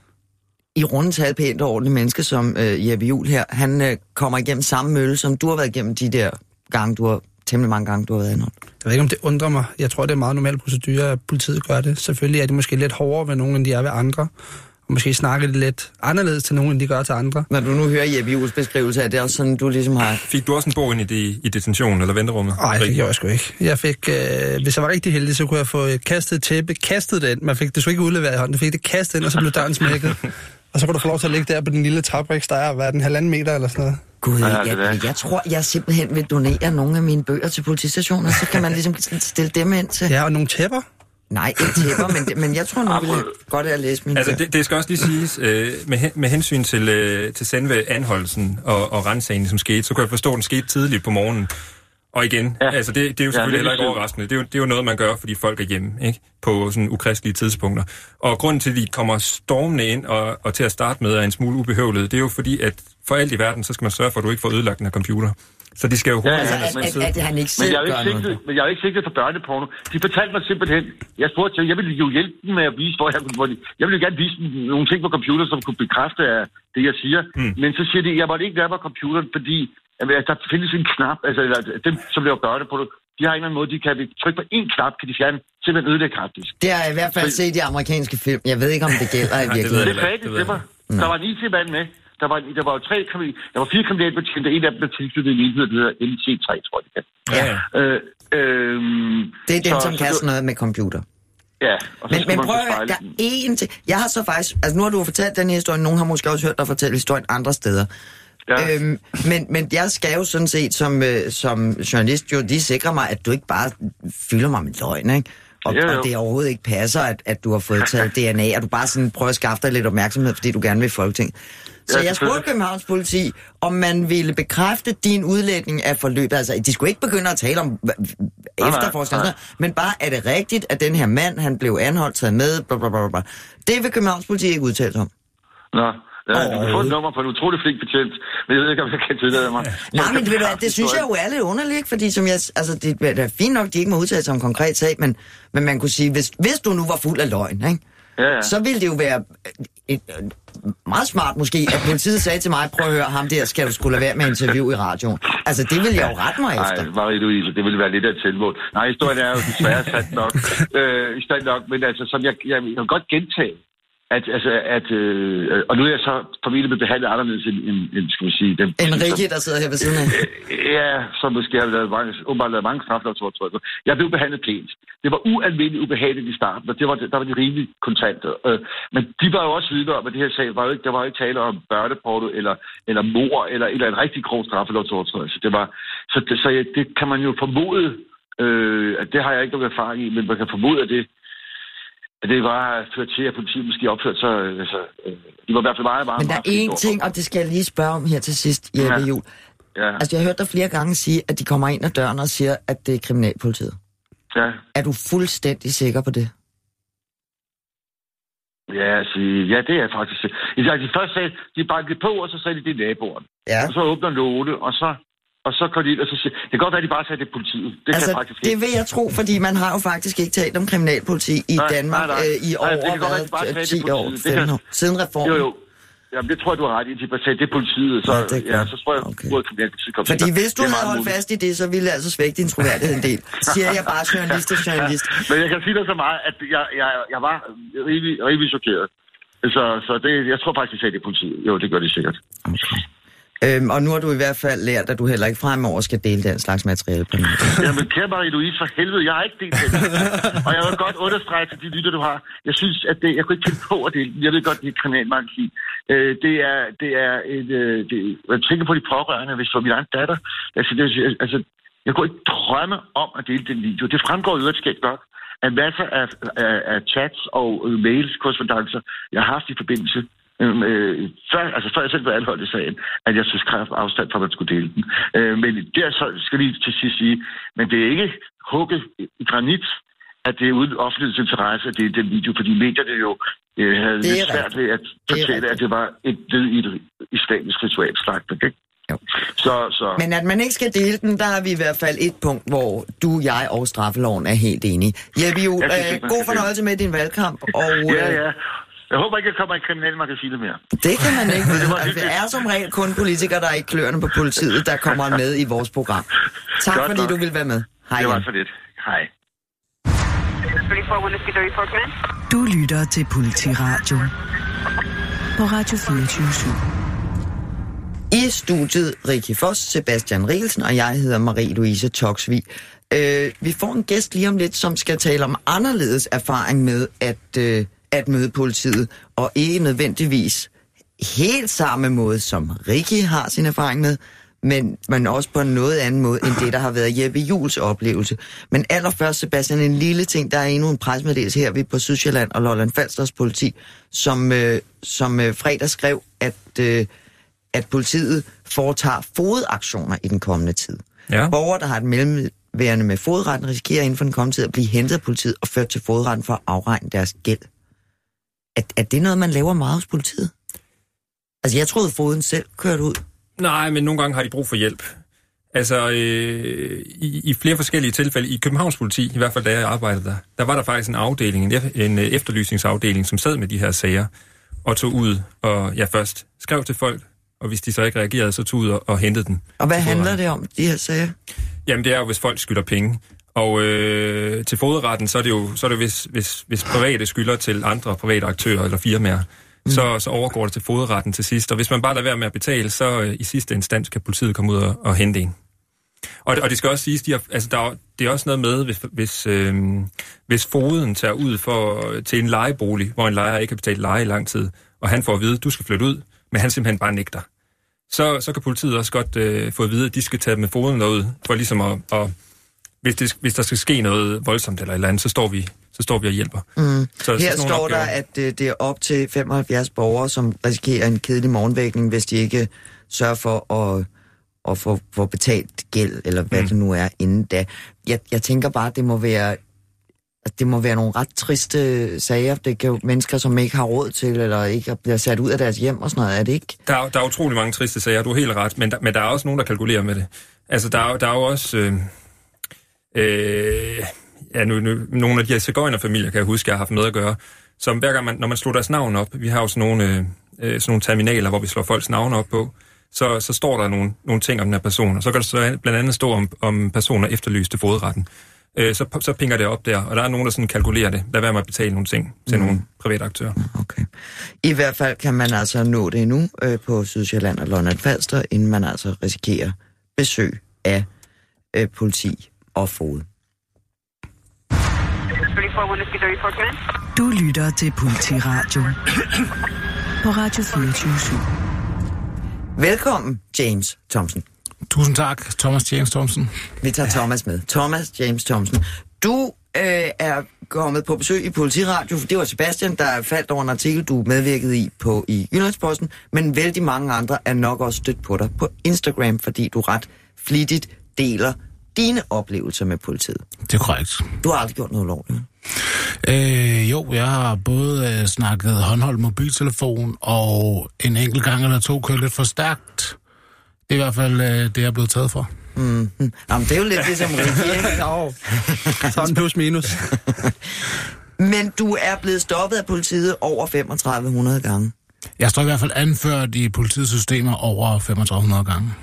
i rundetal pænt og ordentligt menneske som øh, Jeppe Juhl her, han øh, kommer igennem samme mølle, som du har været igennem de der gange, du har temmelig mange gange, du har været anholdt. Jeg ved ikke, om det undrer mig. Jeg tror, det er meget normal procedure, at politiet gør det. Selvfølgelig er det måske lidt hårdere ved nogen, end de er ved andre. Og måske snakke det lidt anderledes til nogen, end de gør til andre. Når du nu hører Jeppe Juhls beskrivelse af det, er også sådan, du ligesom har... Fik du også en bog ind i, det, i detentionen eller venterummet? Nej, det gjorde jeg sgu ikke. Jeg fik, øh, hvis jeg var rigtig heldig, så kunne jeg få kastet et tæppe, kastet den. Man fik det så ikke udleveret i hånden. Du fik det kastet ind, og så blev døren smækket. <laughs> og så kunne du få lov til at ligge der på den lille trapriks, der er, hvad er den, halvanden meter eller sådan noget. Gud, Ja, jeg, jeg, tror, jeg simpelthen vil donere nogle af mine bøger til politistationer, så kan man <laughs> ligesom stille dem ind til... Ja, og nogle tæpper. Nej, ikke tæpper, men, men jeg tror nu vil godt at læse mine Altså, det, det skal også lige siges, øh, med, hen, med hensyn til, øh, til selve anholdelsen og, og rensagningen, som skete, så kunne jeg forstå, at den skete tidligt på morgenen. Og igen, ja. Ja. altså det, det er jo Ja, selvfølgelig det er heller ikke overraskende. Det er, jo, det er jo noget, man gør, fordi folk er hjemme, ikke? På sådan ukristelige tidspunkter. Og grunden til, at de kommer stormende ind og, og til at starte med er en smule ubehøvlet, det er jo fordi, at for alt i verden, så skal man sørge for, at du ikke får ødelagt den her computer. Så de skal jo hurtigt ja, og Altså, at, at, at han ikke Men jeg er ikke sigtet, men jeg er ikke sigtet for børneporno. De fortalte mig simpelthen, jeg spurgte til, jeg ville jo hjælpe dem med at vise, hvor jeg, hvor de, jeg ville jo gerne vise dem nogle ting på computer, som kunne bekræfte af det, jeg siger. Mm. Men så siger de, jeg måtte ikke være på computeren, fordi at der findes en knap, altså eller, dem, som laver børneporno, de har en eller anden måde, de kan trykke på én knap, kan de fjerne simpelthen ødelægge harddisk. Det har jeg i hvert fald set i amerikanske film. Jeg ved ikke, om det gælder i <laughs> det virkeligheden. Det er det færdigt ved til mig. jeg Der var en IT-mand med. Der var, der var jo tre kriminelle, der var fire kriminalbetjente, en af dem blev tilknyttet en enhed, der hedder NC3, tror jeg, det kan. Ja, ja. Øh, øh, Det er dem, så- som kan sådan noget med computer. Ja, og så Men, men prøv at der den. er én ting. Jeg har så faktisk... Altså, nu har du fortalt den her historie. Nogen har måske også hørt dig fortælle historien andre steder. Ja. Øhm, men, men jeg skal jo sådan set som, øh, som journalist jo lige sikre mig, at du ikke bare fylder mig med løgn, ikke? Og, jo. og det overhovedet ikke passer, at, at du har fået taget <laughs> DNA, og du bare sådan prøver at skaffe dig lidt opmærksomhed, fordi du gerne vil Folketing. Så Ja, jeg spurgte. Københavns politi, om man ville bekræfte din udlægning af forløbet. Altså, de skulle ikke begynde at tale om efterforskning, men bare, er det rigtigt, at den her mand, han blev anholdt, taget med, bla, bla, bla, bla. Det vil Københavns politi ikke udtale sig om. Nå, ja, du kan få et nummer på en utrolig flink betjent, men jeg ved ikke, om jeg kan tillade mig. Nej, men du hvad, det synes jeg jo er lidt underligt, fordi som jeg, altså, det, det er fint nok, at de ikke må udtale sig om konkret sag, men, men man kunne sige, hvis, hvis du nu var fuld af løgn, ikke? Ja, ja. så ville det jo være øh, et, øh, meget smart måske, at politiet sagde til mig, prøv at høre, ham der skal du skulle lade være med interview i radioen. Altså, det vil jeg jo rette mig efter. Nej, Marie-Louise, det ville være lidt af et selvmål. Nej, historien er jo desværre sandt nok. <laughs> øh, sandt nok, men altså, som jeg, jeg, jeg vil godt gentage, at, altså, at øh, og nu er jeg så formentlig blevet behandlet anderledes end, end, end skal vi sige... Den, En Rikke, der sidder her ved siden af. Ja, som måske har lavet mange, åbenbart lavet mange straffelovsfortrykket. Jeg blev behandlet pænt. Det var ualmindeligt ubehageligt i starten, og det var, der var de rimelig kontante. Øh, men de var jo også videre om, at det her sag var jo ikke, der var jo ikke tale om børneporto eller, eller mor eller, eller en rigtig grov straffelovsfortrykket. Det var, så det, så det kan man jo formode, øh, at det har jeg ikke nogen erfaring i, men man kan formode, at det, det var ført til, at politiet måske opførte sig... øh, Altså, øh, de var i hvert fald meget, meget... Men der er én ting, og det skal jeg lige spørge om her til sidst, Jeppe Ja. Jul. Ja, Altså, jeg har hørt dig flere gange sige, at de kommer ind ad døren og siger, at det er kriminalpolitiet. ja. Er du fuldstændig sikker på det? Ja, altså, ja, det er faktisk... Ja, de først sagde, de bankede på, og så sagde de, det er naboen. Ja. Og så åbner Lone, og så, og så går de ind, og så siger, det kan godt være, at de bare sagde, det er politiet. Det altså, kan jeg faktisk det ikke. vil jeg tro, fordi man har jo faktisk ikke talt om kriminalpoliti i Nej, Danmark nej, nej. øh, i Nej, over det kan godt være, at de bare hvad, sagde, det 10 er år. Det 15 kan- år, siden reformen. Jo, jo. Jamen, det tror jeg, du har ret i. De bare sagde, det er politiet. Så, Ja, ja, det ja, så tror jeg, Okay. at kriminalpolitiet kom Fordi hvis du Det havde holdt muligt. fast i det, så ville det altså svække din troværdighed en del. Siger jeg bare journalist til journalist. <laughs> Men jeg kan sige dig så meget, at jeg, jeg, jeg var rimelig, rimelig chokeret. Så, så det, jeg tror faktisk, de sagde, det er politiet. Jo, det gør de sikkert. Okay. Øhm, og nu har du i hvert fald lært, at du heller ikke fremover skal dele den slags materiale på nettet. <laughs> Jamen, kære Marie-Louise, for helvede, jeg har ikke delt det. og jeg vil godt understrege til de lytter, du har. Jeg synes, at det, jeg kunne ikke tænke på at dele. Jeg ved godt, det er kriminalmagasin. Øh, det er, det er et, øh, det, jeg tænker på de pårørende, hvis det var min egen datter. Altså, det, altså, jeg kunne ikke drømme om at dele den video. Det fremgår jo skægt nok af masser af, af, af chats og øh, mails, korrespondancer, jeg har haft i forbindelse øh, før, altså før jeg selv blev anholdt i sagen, at jeg synes kræft afstand fra, at man skulle dele den. Øh, men det er så, skal lige til sidst sige, men det er ikke hugget i granit, at det er uden offentlighedens interesse, at det er den video, fordi medierne jo øh, havde Det lidt svært ved at fortælle, at rigtigt. det var et led i et islamisk ritualslagtning. Ikke? Jo. Så, så Men at man ikke skal dele den, der er vi i hvert fald et punkt, hvor du, jeg og straffeloven er helt enige. Jeppe synes øh, god fornøjelse med din valgkamp. Og, ja, øh, ja. Jeg håber ikke, jeg kommer i kriminalmagasinet mere. Det kan man ikke. <laughs> Det var Altså, er som regel kun politikere, der er ikke kløerne på politiet, der kommer med i vores program. Tak Godt fordi nok. du vil være med. Hej Det var så lidt. Hej. 34 Whiskey 34 command. Du lytter til Politiradio på Radio 24 I studiet Rikki Foss, Sebastian Rikkelsen og jeg hedder Marie-Louise Toksvig. Øh, vi får en gæst lige om lidt, som skal tale om anderledes erfaring med at, øh, at møde politiet, og ikke nødvendigvis helt samme måde, som Rikki har sin erfaring med, men, men også på en noget anden måde, end det, der har været Jeppe Jules oplevelse. Men allerførst, Sebastian, en lille ting. Der er endnu en presmeddelelse her vi på Sydsjælland og Lolland Falsters politi, som, øh, som øh, fredag skrev, at, øh, at politiet foretager fodaktioner i den kommende tid. Ja. Borgere, der har et mellemværende med fodretten, risikerer inden for den kommende tid at blive hentet af politiet og ført til fodretten for at afregne deres gæld. Er, er det noget, man laver meget hos politiet? Altså, jeg troede, foden selv kørte ud. Nej, men nogle gange har de brug for hjælp. Altså, øh, i, i flere forskellige tilfælde, i Københavns politi, i hvert fald da jeg arbejdede der, der var der faktisk en afdeling, en, en efterlysningsafdeling, som sad med de her sager, og tog ud og ja, først skrev til folk, og hvis de så ikke reagerede, så tog ud og, og hentede dem. Og hvad handler det om, de her sager? Jamen, det er jo, hvis folk skylder penge. Og øh, til fodretten, så er det jo, så er det, hvis, hvis, hvis private skylder til andre private aktører eller firmaer, mm. så, så overgår det til fodretten til sidst. Og hvis man bare lader være med at betale, så øh, i sidste instans kan politiet komme ud og, og hente en. Og, og det skal også siges, de har, altså der, er- det er også noget med, hvis, hvis, øh, hvis foden tager ud for, til en lejebolig, hvor en lejer ikke har betalt leje i lang tid, og han får at vide, du skal flytte ud, men han simpelthen bare nægter. så, så kan politiet også godt øh, få at vide, at de skal tage med foden derud, for ligesom at, at hvis, det, hvis der skal ske noget voldsomt eller eller andet, så står vi, så står vi og hjælper. Mm. Så, Her nogle står der, opgaver- at øh, det er op til 75 borgere, som risikerer en kedelig morgenvækning, hvis de ikke sørger for at, at få, få betalt gæld, eller hvad mm. det nu er, inden da. Jeg, jeg tænker bare, det må være at det må være nogle ret triste sager. Det kan jo mennesker, som ikke har råd til, eller ikke bliver sat ud af deres hjem og sådan noget, er det ikke? Der er, der er utrolig mange triste sager, du har helt ret, men der, men der er også nogen, der kalkulerer med det. Altså, der er, der er jo også... Øh, øh, ja, nu, nu, nogle af de her cigøjnerfamilier, kan jeg huske, jeg har haft med at gøre, som hver gang, man, når man slår deres navn op, vi har jo sådan nogle, øh, øh, sådan nogle terminaler, hvor vi slår folks navne op på, så, så står der nogle, nogle ting om den her person, og så kan der så blandt andet stå om, om personer efterlyste fodretten. Øh, så, så pinger det op der, og der er nogen, der sådan kalkulerer det. Lad være med at betale nogle ting til mm. nogle private aktører. Okay. I hvert fald kan man altså nå det endnu øh, på Sydsjælland og London Falster, inden man altså risikerer besøg af øh, politi og fod. Du lytter til Politiradio <coughs> på Radio 24 Velkommen, James Thompson. Tusind tak, Thomas James Thompson. Vi tager Thomas med. Thomas James Thompson. Du øh, er kommet på besøg i Politiradio, for det var Sebastian, der faldt over en artikel, du medvirkede i på i Jyllandsposten, men vældig mange andre er nok også stødt på dig på Instagram, fordi du ret flittigt deler dine oplevelser med politiet. Det er korrekt. Du har aldrig gjort noget ulovligt. Øh, jo, jeg har både øh, snakket håndholdt mobiltelefon, og en enkelt gang eller to kørt lidt for stærkt. Det er i hvert fald øh, det, jeg er blevet taget for. Mm. Jamen, det er jo lidt ligesom? <laughs> Jo. Sådan plus minus. <laughs> Men du er blevet stoppet af politiet over 3500 gange. Jeg står i hvert fald anført i politiets systemer over 3500 gange.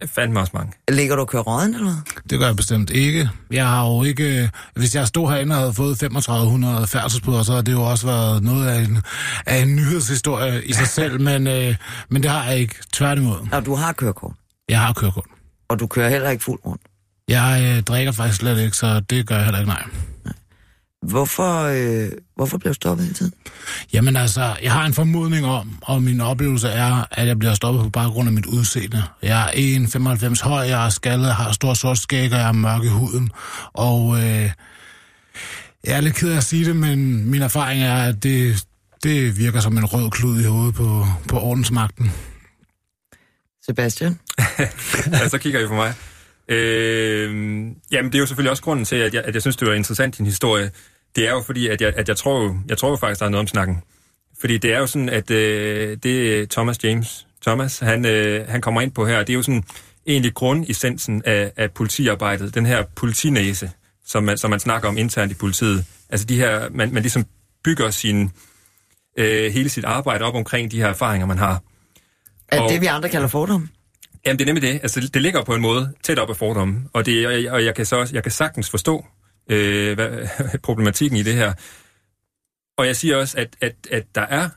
Det er fandme også mange. Ligger du og kører råden, eller hvad? Det gør jeg bestemt ikke. Jeg har jo ikke... Hvis jeg stod herinde og havde fået 3500 færdselsbøder, så har det jo også været noget af en, af en nyhedshistorie i sig selv, <laughs> men, øh, men det har jeg ikke. Tværtimod. Og du har kørekort, Jeg har kørekort. og du kører heller ikke fuld rundt. Jeg øh, drikker faktisk slet ikke, så det gør jeg heller ikke, nej. Hvorfor, øh, hvorfor blev du stoppet hele tiden? Jamen altså, jeg har en formodning om, og min oplevelse er, at jeg bliver stoppet på baggrund af mit udseende. Jeg er 1,95 høj, jeg er skaldet, har stor sort skæg, og jeg er mørk i huden. Og øh, jeg er lidt ked af at sige det, men min erfaring er, at det, det virker som en rød klud i hovedet på, på ordensmagten. Sebastian? <laughs> ja, så kigger I på mig. Øh, jamen, det er jo selvfølgelig også grunden til, at jeg, at jeg synes, det var interessant, din historie. Det er jo fordi, at jeg, at jeg, tror, jeg tror faktisk, der er noget om snakken. Fordi det er jo sådan, at øh, det er Thomas James, Thomas, han, øh, han kommer ind på her, det er jo sådan egentlig grundessensen af, af politiarbejdet, den her politinæse, som man, som man snakker om internt i politiet. Altså de her, man, man ligesom bygger sin, øh, hele sit arbejde op omkring de her erfaringer, man har. Er Og- det, vi andre kalder fordom? Jamen, det er nemlig det. Altså, det ligger på en måde tæt op af fordommen, og, det, og, jeg, og jeg, kan så også, jeg kan sagtens forstå øh, hvad, <laughs> problematikken i det her. Og jeg siger også, at, at, at der er...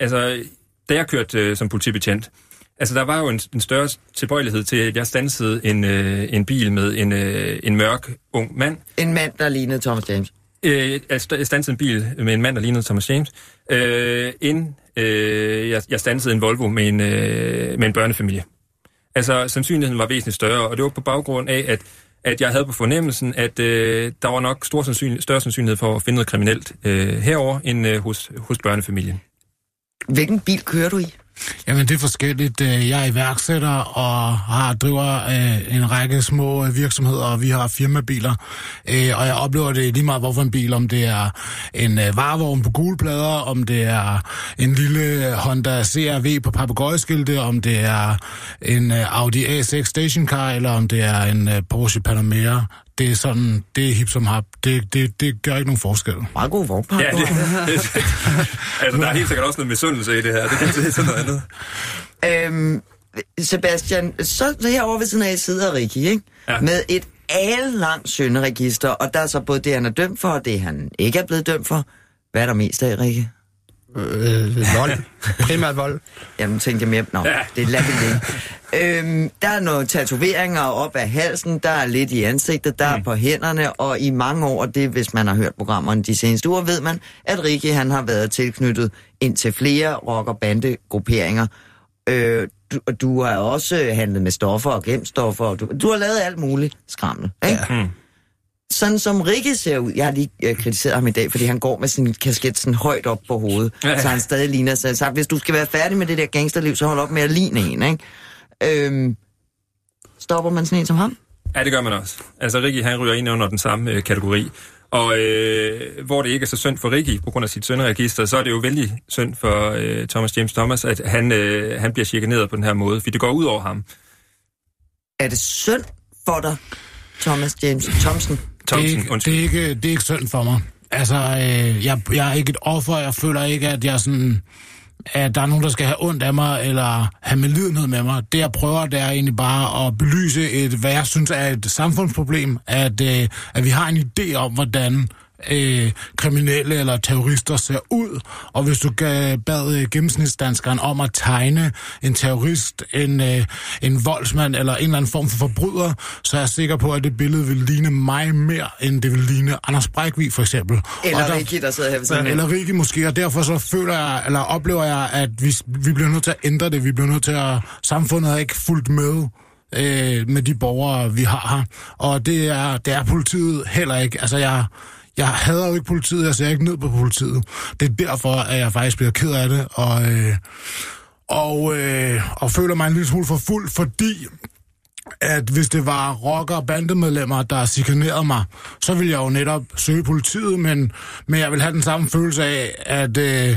Altså, da jeg kørte øh, som politibetjent, altså, der var jo en, en større tilbøjelighed til, at jeg stansede en, øh, en bil med en, øh, en mørk, ung mand, En mand, der lignede Thomas James. øh, jeg stansede en bil med en mand, der lignede Thomas James, øh, inden øh, jeg, jeg stansede en Volvo med en, øh, med en børnefamilie. Altså, sandsynligheden var væsentligt større, og det var på baggrund af, at, at jeg havde på fornemmelsen, at øh, der var nok stor sandsynlig, større sandsynlighed for at finde noget kriminelt øh, herover end øh, hos, hos børnefamilien. Hvilken bil kører du i? Jamen, det er forskelligt. Øh, jeg er iværksætter og har driver øh, en række små øh, virksomheder, og vi har firmabiler. Øh, Og jeg oplever det lige meget, hvorfor en bil, om det er en øh, varevogn på gule plader, om det er en lille Honda CRV på papegøjeskilte, om det er en øh, Audi A6 stationcar, eller om det er en øh, Porsche Panamera. Det er sådan, det er hip som hap. Det, det, det gør ikke nogen forskel. Meget god vognpark. Ja, det, <laughs> har. det, altså, der er helt sikkert også noget misundelse i det her. Det kan det er sådan noget andet. Øhm, Sebastian, så så herovre ved siden af sidder Ricky, ikke? Ja. Med et langt synderegister, og der er så både det, han er dømt for, og det, han ikke er blevet dømt for. Hvad er der mest af, Ricky? Øh, vold. <laughs> Primært vold. Jamen, tænkte jeg mere, nå, det lader vi det. øhm, der er nogle tatoveringer op af halsen, der er lidt i ansigtet, der mm. er på hænderne, og i mange år, det hvis man har hørt programmerne de seneste uger, ved man, at Rikke han har været tilknyttet ind til flere rock- og bandegrupperinger. Øh, du, og du har også handlet med stoffer og gemt stoffer. Og du, du har lavet alt muligt skrammel. Ikke? Ja. Mm. Sådan som Rikke ser ud, jeg har lige øh, kritiseret ham i dag, fordi han går med sin kasket sådan højt op på hovedet, Ja. så han stadig ligner sig. Sagt, hvis du skal være færdig med det der gangsterliv, så hold op med at ligne en, ikke? Øhm, stopper man sådan en som ham? Ja, det gør man også. Altså, Ricky, han ryger ind under den samme øh, kategori. Og øh, hvor det ikke er så synd for Ricky, på grund af sit sønregister, så er det jo vældig synd for øh, Thomas James Thomas, at han, øh, han bliver chikaneret på den her måde, fordi det går ud over ham. Er det synd for dig, Thomas James Thompson? Det, er det, er ikke, det er ikke synd for mig. Altså, øh, jeg, jeg er ikke et offer. Jeg føler ikke, at jeg sådan at der er nogen, der skal have ondt af mig, eller have medlidenhed med mig. Det, jeg prøver, det er egentlig bare at belyse et, hvad jeg synes er et samfundsproblem, at, øh, at vi har en idé om, hvordan øh, kriminelle eller terrorister ser ud. Og hvis du ga- bad øh, gennemsnitsdanskeren om at tegne en terrorist, en, øh, en voldsmand eller en eller anden form for forbryder, så er jeg sikker på, at det billede vil ligne mig mere, end det vil ligne Anders Breivik for eksempel. Eller Og der- Ricky, der sidder her ved siden eller Rikke måske, og derfor så føler jeg, eller oplever jeg, at vi, vi bliver nødt til at ændre det. Vi bliver nødt til at... Samfundet er ikke fuldt med øh, med de borgere, vi har her. Og det er, det er politiet heller ikke. Altså, jeg, jeg hader jo ikke politiet, jeg ser ikke ned på politiet. Det er derfor, at jeg faktisk bliver ked af det, og, øh, og, øh, og føler mig en lille smule for fuld, fordi at hvis det var rocker- og bandemedlemmer, der chikanerede mig, så ville jeg jo netop søge politiet, men, men jeg vil have den samme følelse af, at, øh,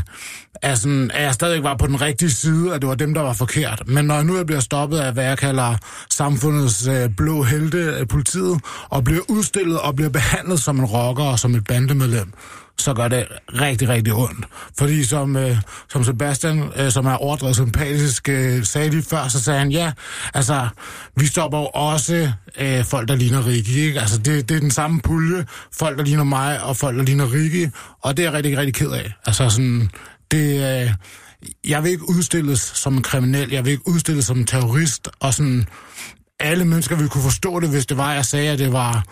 at, sådan, at jeg stadig var på den rigtige side, at det var dem, der var forkert. Men når nu bliver stoppet af, hvad jeg kalder samfundets øh, blå helte af politiet, og bliver udstillet og bliver behandlet som en rocker og som et bandemedlem, så gør det rigtig, rigtig ondt. Fordi som, øh, som Sebastian, øh, som er overdrevet sympatisk, øh, sagde lige før, så sagde han, ja, altså, vi stopper jo også øh, folk, der ligner Ricky, ikke? Altså, det, det er den samme pulje, folk, der ligner mig, og folk, der ligner Ricky, og det er jeg rigtig, rigtig ked af. Altså, sådan, det... Øh, jeg vil ikke udstilles som en kriminel, jeg vil ikke udstilles som en terrorist, og sådan, alle mennesker ville kunne forstå det, hvis det var, jeg sagde, at det var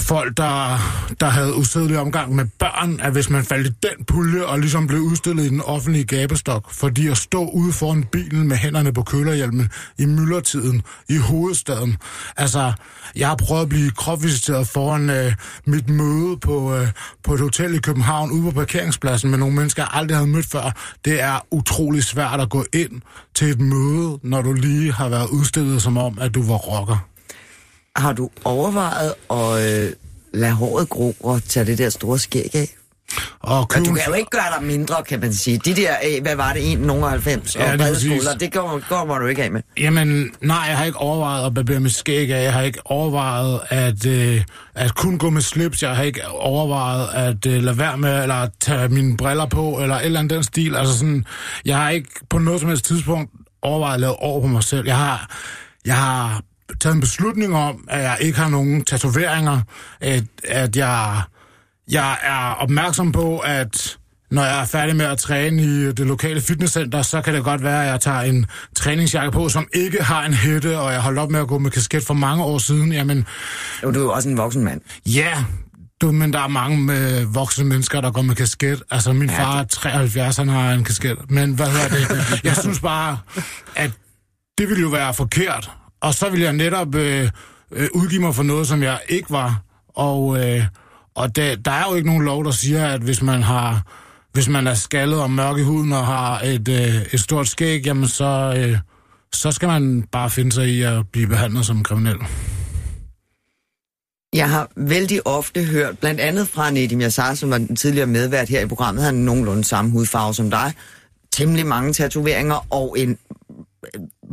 folk, der, der havde usædelig omgang med børn, at hvis man faldt i den pulje og ligesom blev udstillet i den offentlige gabestok, fordi at stå ude foran bilen med hænderne på kølerhjelmen i myldretiden i hovedstaden. Altså, jeg har prøvet at blive kropvisiteret foran øh, mit møde på, øh, på et hotel i København ude på parkeringspladsen med nogle mennesker, jeg aldrig havde mødt før. Det er utrolig svært at gå ind til et møde, når du lige har været udstillet som om, at du var rocker. Har du overvejet at øh, lade håret gro og tage det der store skæg af? Og Men købe du kan jo ikke gøre dig mindre, kan man sige. De der, øh, hvad var det, 1,90 Ja, og skuldre, det går, går du ikke af med. Jamen, nej, jeg har ikke overvejet at barbere mit skæg af. Jeg har ikke overvejet at, øh, at kun gå med slips. Jeg har ikke overvejet at øh, lade være med, eller at tage mine briller på, eller et eller andet den stil. Altså sådan, jeg har ikke på noget som helst tidspunkt overvejet at lave over på mig selv. Jeg har, jeg har taget en beslutning om, at jeg ikke har nogen tatoveringer. At, at jeg, jeg er opmærksom på, at når jeg er færdig med at træne i det lokale fitnesscenter, så kan det godt være, at jeg tager en træningsjakke på, som ikke har en hætte, og jeg holdt op med at gå med kasket for mange år siden. Jamen, Jo, du er jo også en voksen mand. ja, du, men der er mange øh, voksne mennesker, der går med kasket. Altså, min far er 73, han har en kasket. Men hvad hedder det? Jeg synes bare, at det ville jo være forkert. Og så ville jeg netop øh, øh, udgive mig for noget, som jeg ikke var. Og, øh, og det, der er jo ikke nogen lov, der siger, at hvis man har hvis man er skaldet og mørk i huden og har et, øh, et stort skæg, jamen så, øh, så skal man bare finde sig i at blive behandlet som kriminel. Jeg har vældig ofte hørt, blandt andet fra Nedim Yassar, som var den tidligere medvært her i programmet, han har nogenlunde samme hudfarve som dig, temmelig mange tatoveringer og en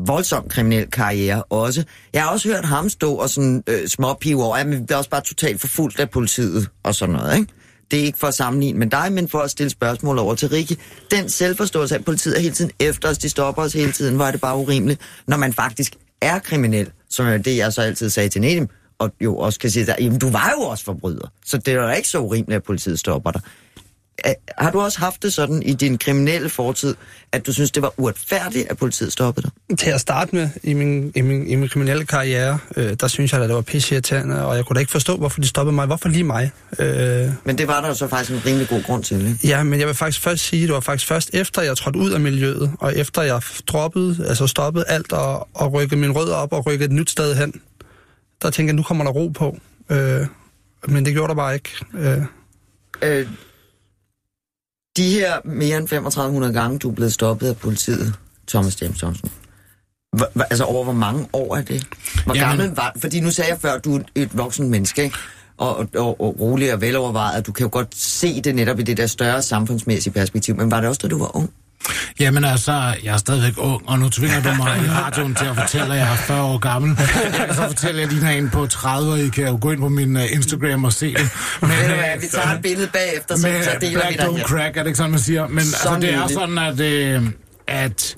voldsom kriminel karriere også. Jeg har også hørt ham stå og sådan øh, småpive over, at vi er også bare totalt forfulgt af politiet og sådan noget, ikke? Det er ikke for at sammenligne med dig, men for at stille spørgsmål over til Rikke. Den selvforståelse af, at politiet er hele tiden efter os, de stopper os hele tiden, hvor er det bare urimeligt, når man faktisk er kriminel, som er det, jeg så altid sagde til Nedim, og jo også kan sige, at du var jo også forbryder, så det er jo ikke så urimeligt, at politiet stopper dig har du også haft det sådan i din kriminelle fortid, at du synes, det var uretfærdigt, at politiet stoppede dig? Til at starte med i min, i min, i min kriminelle karriere, øh, der synes jeg, at det var pisseirriterende, og jeg kunne da ikke forstå, hvorfor de stoppede mig. Hvorfor lige mig? Øh, Men det var der så faktisk en rimelig god grund til, ikke? Ja, men jeg vil faktisk først sige, at det var faktisk først efter, jeg trådte ud af miljøet, og efter jeg droppede, altså stoppede alt og, og rykkede min rødder op og rykkede et nyt sted hen, der tænkte jeg, nu kommer der ro på. Øh, men det gjorde der bare ikke. Øh, Øh, de her mere end 3500 gange, du er blevet stoppet af politiet, Thomas James Johnson. Hva, altså over hvor mange år er det? Hvor Jamen- gammel var Fordi nu sagde jeg før, at du er et voksen menneske, ikke? Og, og, og, og rolig og velovervejet, og du kan jo godt se det netop i det der større samfundsmæssige perspektiv. Men var det også, da du var ung? Jamen altså, jeg er stadigvæk ung, og nu tvinger du mig i radioen til at fortælle, at jeg er 40 år gammel. <laughs> Jeg kan så fortælle, at jeg ligner en på 30, og I kan jo gå ind på min uh, Instagram og se det. Men, du øh, vi tager et billede bagefter, så, med så deler vi Black dig Don't. Crack, er det ikke sådan, man siger? Men Så altså, det er sådan, at, øh, at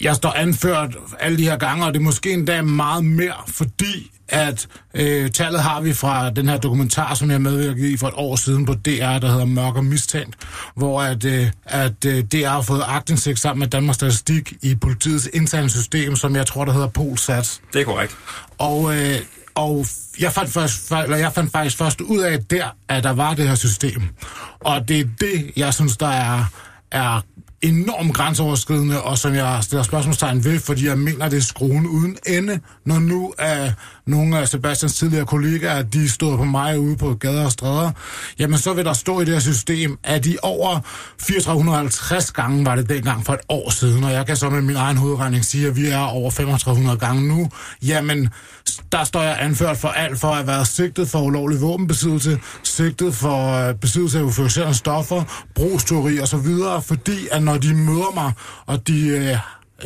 jeg står anført alle de her gange, og det er måske endda meget mere, fordi at øh, tallet har vi fra den her dokumentar, som jeg medvirkede i for et år siden på DR, der hedder Mørk og Mistænkt, hvor at, øh, at øh, DR har fået agtindsigt sammen med Danmarks Statistik i politiets interne system, som jeg tror, der hedder Polsat. Det er korrekt. Og, øh, og jeg, fandt først, eller jeg fandt faktisk først ud af der, at der var det her system. Og det er det, jeg synes, der er, er enormt grænseoverskridende, og som jeg stiller spørgsmålstegn ved, fordi jeg mener, det er skruen uden ende, når nu er nogle af Sebastians tidligere kollegaer, de stod på mig ude på gader og stræder, jamen så vil der stå i det her system, at de over 3450 gange var det dengang for et år siden, og jeg kan så med min egen hovedregning sige, at vi er over 3500 gange nu, jamen der står jeg anført for alt for at have været sigtet for ulovlig våbenbesiddelse, sigtet for øh, besiddelse af euforiserende stoffer, brugsteori og så videre, fordi at når de møder mig, og de øh,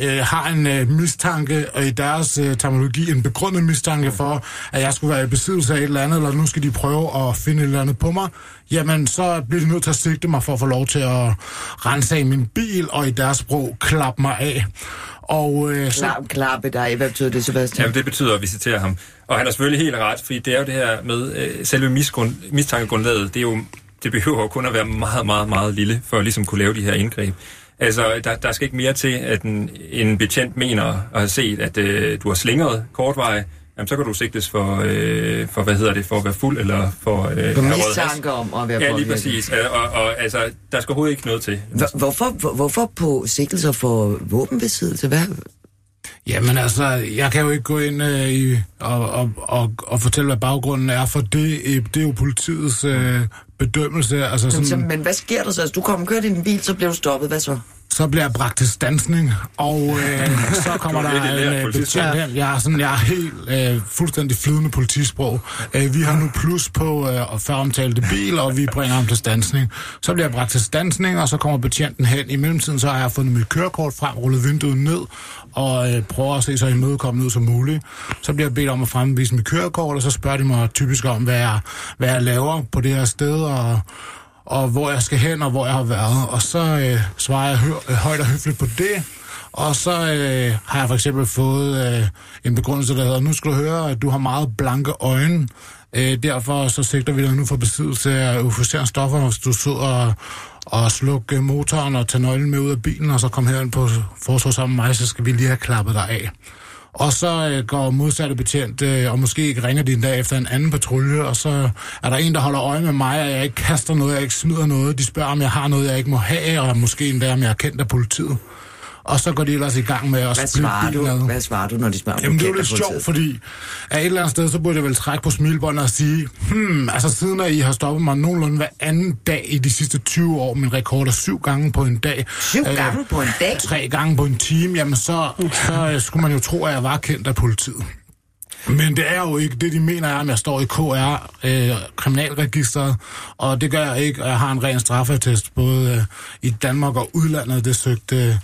øh, har en øh, mistanke, og i deres øh, terminologi en begrundet mistanke for, at jeg skulle være i besiddelse af et eller andet, eller nu skal de prøve at finde et eller andet på mig, jamen så bliver de nødt til at sigte mig for at få lov til at rense af min bil, og i deres sprog klappe mig af. Og øh, så Klar, klappe dig. Hvad betyder det, Sebastian? Jamen, det betyder at visitere ham. Og han har selvfølgelig helt ret, fordi det er jo det her med øh, selve misgrund, mistankegrundlaget, det er jo det behøver jo kun at være meget, meget, meget lille, for at ligesom kunne lave de her indgreb. Altså, der, der skal ikke mere til, at en, en betjent mener at have set, at øh, du har slingret kortvej, jamen så kan du sigtes for, øh, for hvad hedder det, for at være fuld, eller for... Øh, has. mistanke om at være Ja, lige påvirket. præcis. Og, og, og altså, der skal overhovedet ikke noget til. Hvor- Hvorfor, hvor- hvorfor på sigtelser for våbenbesiddelse? Hvad? Jamen altså, jeg kan jo ikke gå ind øh, i, og, og, og, og fortælle, hvad baggrunden er for det. Øh, Det er jo politiets øh, bedømmelse. Altså Sådan... Så, sådan, men hvad sker der så? Altså, du kommer kørt i din bil, så bliver du stoppet. Hvad så? Så bliver jeg bragt til stansning, og øh, <laughs> så kommer er der en øh, betjent hen. Jeg er, sådan, jeg er helt øh, fuldstændig flydende politisprog. Øh, vi har nu plus på øh, at omtalte bil, og vi bringer ham til stansning. Så bliver jeg bragt til stansning, og så kommer betjenten hen. I mellemtiden så har jeg fundet mit kørekort frem, rullet vinduet ned, og øh, prøver at se så imødekommende ud som muligt. Så bliver jeg bedt om at fremvise mit kørekort, og så spørger de mig typisk om, hvad jeg, hvad jeg laver på det her sted, og og hvor jeg skal hen, og hvor jeg har været. Og så øh, svarer jeg hø- øh, højt og høfligt på det. Og så øh, har jeg for eksempel fået øh, en begrundelse, der hedder, nu skal du høre, at du har meget blanke øjne. Øh, derfor så sigter vi dig nu for besiddelse af euforiserende stoffer, hvis du sidder og, og slukke motoren og tage nøglen med ud af bilen, og så kom herind på forsvar sammen med mig, så skal vi lige have klappet dig af. Og så øh, går modsatte betjent, øh, og måske ikke ringer de en dag efter en anden patrulje, og så er der en, der holder øje med mig, og jeg ikke kaster noget, jeg ikke smider noget. De spørger, om jeg har noget, jeg ikke må have, og måske endda, om jeg er kendt af politiet. Og så går de ellers i gang med at splitte bilen ad. Hvad svarer du, når de spørger? Jamen, det er jo lidt sjovt, fordi af et eller andet sted, så burde jeg vel trække på smilbåndet og sige, hmm, altså siden at I har stoppet mig nogenlunde hver anden dag i de sidste 20 år, min rekord er syv gange på en dag. Syv Øh, gange på en dag? Tre gange på en time, jamen så, så øh, skulle man jo tro, at jeg var kendt af politiet. Men det er jo ikke det, de mener er, at jeg står i KR, øh, kriminalregisteret, og det gør jeg ikke, og jeg har en ren straffetest, både øh, i Danmark og udlandet, det søgte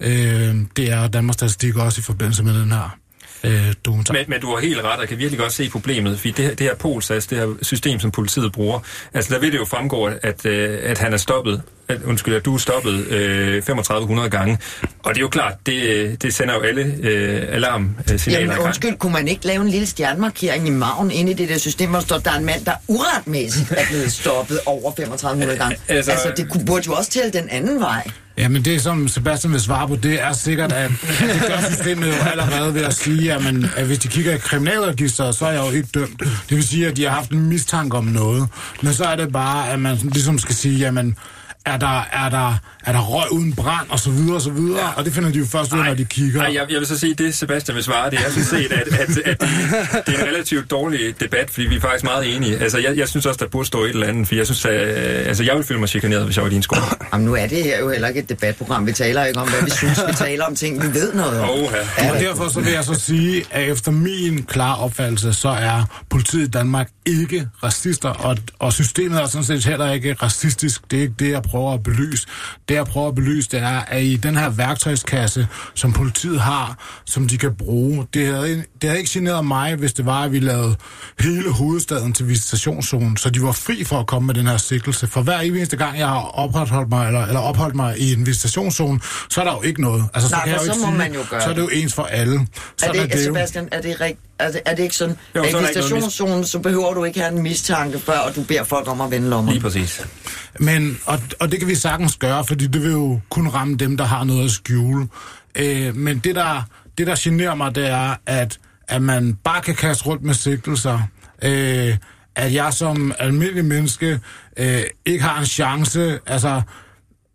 øh, det er Danmarks Statistik også i forbindelse med den her øh, dokumentar. Men, men du har helt ret, og kan virkelig godt se problemet, fordi det, her- det her Polsas, det her system, som politiet bruger, altså der vil det jo fremgå, at, øh, at han er stoppet, at, undskyld, at du er stoppet øh, 3500 gange, og det er jo klart, det, øh, det sender jo alle øh, alarmsignaler. Jamen i gang. undskyld, kunne man ikke lave en lille stjernemarkering i maven inde i det der system, hvor der står, der er en mand, der uretmæssigt er blevet <laughs> stoppet over 3500 gange? <laughs> Altså- Altså, det kunne, burde jo også tælle den anden vej. Ja, men det som Sebastian vil svare på, det er sikkert, at det gør systemet jo allerede ved at sige, at, man, at hvis de kigger i kriminalregisteret, så er jeg jo ikke dømt. Det vil sige, at de har haft en mistanke om noget. Men så er det bare, at man ligesom skal sige, jamen, er der, er der, er der røg uden brand, og så videre, og så videre. Ja. Og det finder de jo først ud af, når de kigger. Nej, jeg, jeg vil så sige, det Sebastian vil svare, det er sådan set, at, at, at det, det er en relativt dårlig debat, fordi vi er faktisk meget enige. Altså, jeg, jeg synes også, der burde stå et eller andet, for jeg synes, at, altså, jeg ville føle mig chikaneret, hvis jeg var i din skole. <coughs> Jamen nu er det her jo heller ikke et debatprogram. Vi taler ikke om, hvad vi synes. Vi taler om ting, vi ved noget om. Oha. Ja, Og derfor så vil jeg så sige, at efter min klare opfattelse, så er politiet i Danmark ikke racister, og, og systemet er sådan set heller ikke racistisk. Det er ikke det, jeg prøver at belyse. Det, jeg prøver at belyse, det er, at i den her værktøjskasse, som politiet har, som de kan bruge, det havde, det havde ikke generet mig, hvis det var, at vi lavede hele hovedstaden til visitationszone, så de var fri for at komme med den her sigtelse. For hver eneste gang, jeg har opholdt mig, eller, eller opholdt mig i en visitationszone, så er der jo ikke noget. Altså, Nej, kan jeg jo så ikke sige, man jo gøre så er det jo ens for alle. Er Sådan det, er jo. Sebastian, er det, rigt, er, det, er det ikke sådan, Jo, at så er i visitationszonen, så behøver du ikke have en mistanke, før og du beder folk om at vende lommer? Lige præcis. Men, og, og det kan vi sagtens gøre, fordi det vil jo kun ramme dem, der har noget at skjule. Øh, men det der, det, der generer mig, det er, at, at man bare kan kaste rundt med sigtelser. Øh, at jeg som almindelig menneske øh, ikke har en chance. Altså,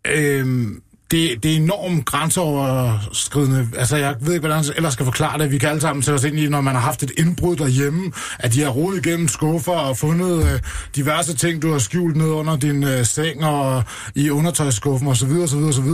øh, det, det er enormt grænseoverskridende. Altså, jeg ved ikke, hvordan jeg ellers skal forklare det. Vi kan alle sammen sætte os ind i, når man har haft et indbrud derhjemme, at de har rodet igennem skuffer og fundet øh, diverse ting, du har skjult ned under din øh, seng og i undertøjsskuffen osv. osv. osv.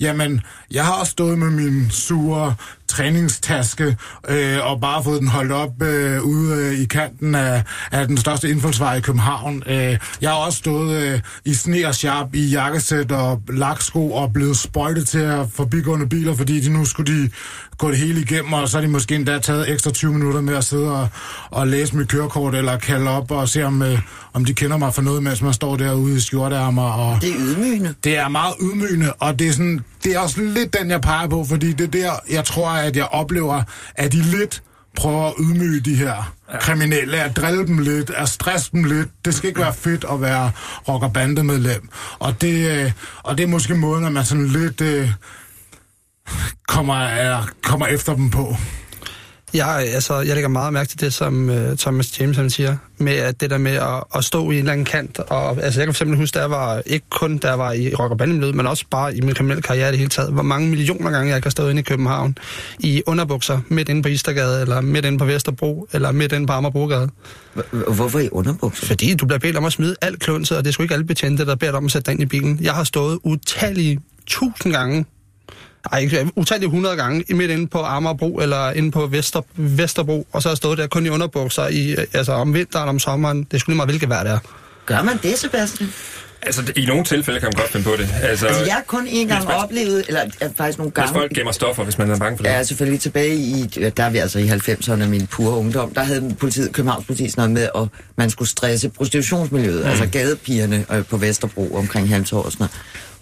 Jamen, jeg har også stået med min sure træningstaske øh, og bare fået den holdt op øh, ude øh, i kanten af, af den største indfaldsvej i København. Øh, jeg har også stået øh, i sne og sharp i jakkesæt og laksko og blevet sprøjtet til at forbigående biler, fordi de nu skulle de gå det hele igennem, og så har de måske endda taget ekstra 20 minutter med at sidde og, og læse mit kørekort eller kalde op og se, om, øh, om de kender mig for noget, mens man står derude i skjortearmer. Og Det er ydmygende. det er meget ydmygende, og det er, sådan, det er også lidt den, jeg peger på, fordi det er der, jeg tror, at jeg oplever, at de lidt prøver at ydmyge de her ja. kriminelle, at drille dem lidt, at stresse dem lidt. Det skal ikke være fedt at være rocker bandemedlem. Og det, øh, og det er måske måden, at man sådan lidt øh, kommer, er, kommer efter dem på. Jeg, altså, jeg lægger meget mærke til det, som uh, Thomas James han siger, med at det der med at, at stå i en eller anden kant. Og, altså, jeg kan for eksempel huske, der var ikke kun der var i rock og bandemiljøet, men også bare i min kriminelle karriere i det hele taget. Hvor mange millioner gange jeg har stået inde i København i underbukser, midt inde på Istergade, eller midt inde på Vesterbro, eller midt inde på Amagerbrogade. Hvorfor i underbukser? Fordi du bliver bedt om at smide alt klunset, og det er sgu ikke alle betjente, der beder dig om at sætte dig ind i bilen. Jeg har stået utallige tusind gange ej, ikke utallige 100 gange midt inde på Amagerbro eller inde på Vester, Vesterbro, og så har jeg stået der kun i underbukser i, altså om vinteren, om sommeren. Det skulle lige meget, hvilket vejr det er. Gør man det, Sebastian? Altså, i nogle tilfælde kan man godt finde på det. Altså, Altså, jeg har kun én gang hvis man- oplevet, eller faktisk nogle hvis gange... folk gemmer stoffer, hvis man er bange for det. Ja, selvfølgelig tilbage i, der er vi altså i 90'erne, min pure ungdom, der havde politiet, Københavns politi sådan noget med, at man skulle stresse prostitutionsmiljøet, mm. altså gadepigerne øh, på Vesterbro omkring Halmtorv og sådan noget.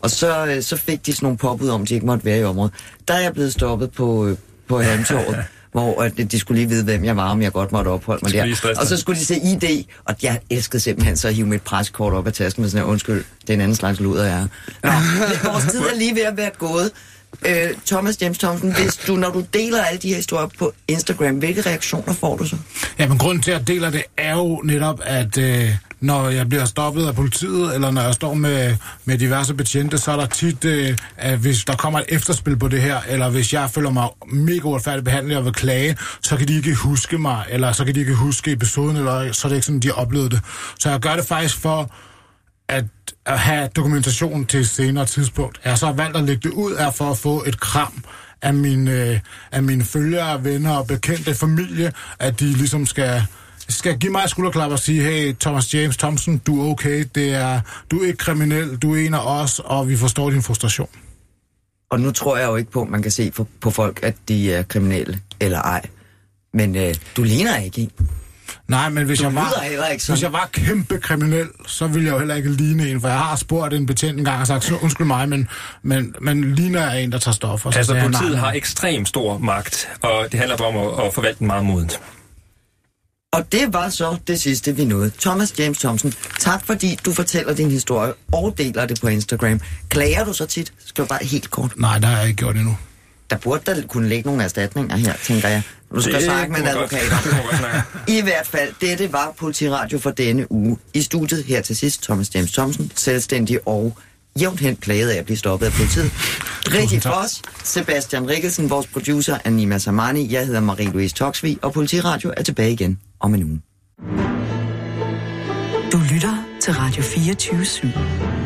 Og så, øh, så fik de sådan nogle påbud om, at de ikke måtte være i området. Der er jeg blevet stoppet på, øh, på Halmtorvet, <laughs> hvor øh, de skulle lige vide, hvem jeg var, om jeg godt måtte opholde mig der. Og så skulle de se ID, og jeg elskede simpelthen så at hive mit preskort op af tasken med sådan her, undskyld, det er en anden slags luder, jeg er. Nå, vores tid er lige ved at være gået. Øh, Thomas James Thompson, hvis du, når du deler alle de her historier på Instagram, hvilke reaktioner får du så? Ja, men grunden til, at jeg deler det, er jo netop, at øh, når jeg bliver stoppet af politiet, eller når jeg står med, med diverse betjente, så er der tit, øh, at hvis der kommer et efterspil på det her, eller hvis jeg føler mig mega uretfærdigt behandlet og vil klage, så kan de ikke huske mig, eller så kan de ikke huske episoden, eller så er det ikke sådan, de har oplevet det. Så jeg gør det faktisk for at, at have dokumentation til et senere tidspunkt. Jeg har så valgt at lægge det ud er for at få et kram af mine, øh, af mine følgere, venner og bekendte familie, at de ligesom skal, skal give mig et skulderklap og sige, hey Thomas James Thompson, du er okay, det er, du er ikke kriminel, du er en af os, og vi forstår din frustration. Og nu tror jeg jo ikke på, at man kan se på, på folk, at de er kriminelle eller ej. Men øh, du ligner ikke en. Nej, men hvis Du jeg, var, ikke sådan. hvis jeg var kæmpe kriminel, så ville jeg jo heller ikke ligne en, for jeg har spurgt en betjent en gang og sagt, "Så undskyld mig, men, men, men ligner jeg en, der tager stoffer? Så Altså, politiet "Nej, har nej." ekstremt stor magt, og det handler bare om at, at forvalte den meget modent. Og det var så det sidste, vi nåede. Thomas James Thompson, tak fordi du fortæller din historie og deler det på Instagram. Klager du så tit? Skal du bare helt kort. Nej, det har jeg ikke gjort endnu. Der burde der kunne ligge nogle erstatninger her, tænker jeg. Du skal Det snakke med en advokat. <laughs> I hvert fald, dette var Politiradio for denne uge. I studiet her til sidst, Thomas James Thompson, selvstændig og jævnt hen plaget af at blive stoppet af politiet. Rigtig. Foss, Sebastian Rikkelsen, vores producer er Nima Samani, jeg hedder Marie-Louise Toksvig, og Politiradio er tilbage igen om en uge. Du lytter til Radio 24 /7.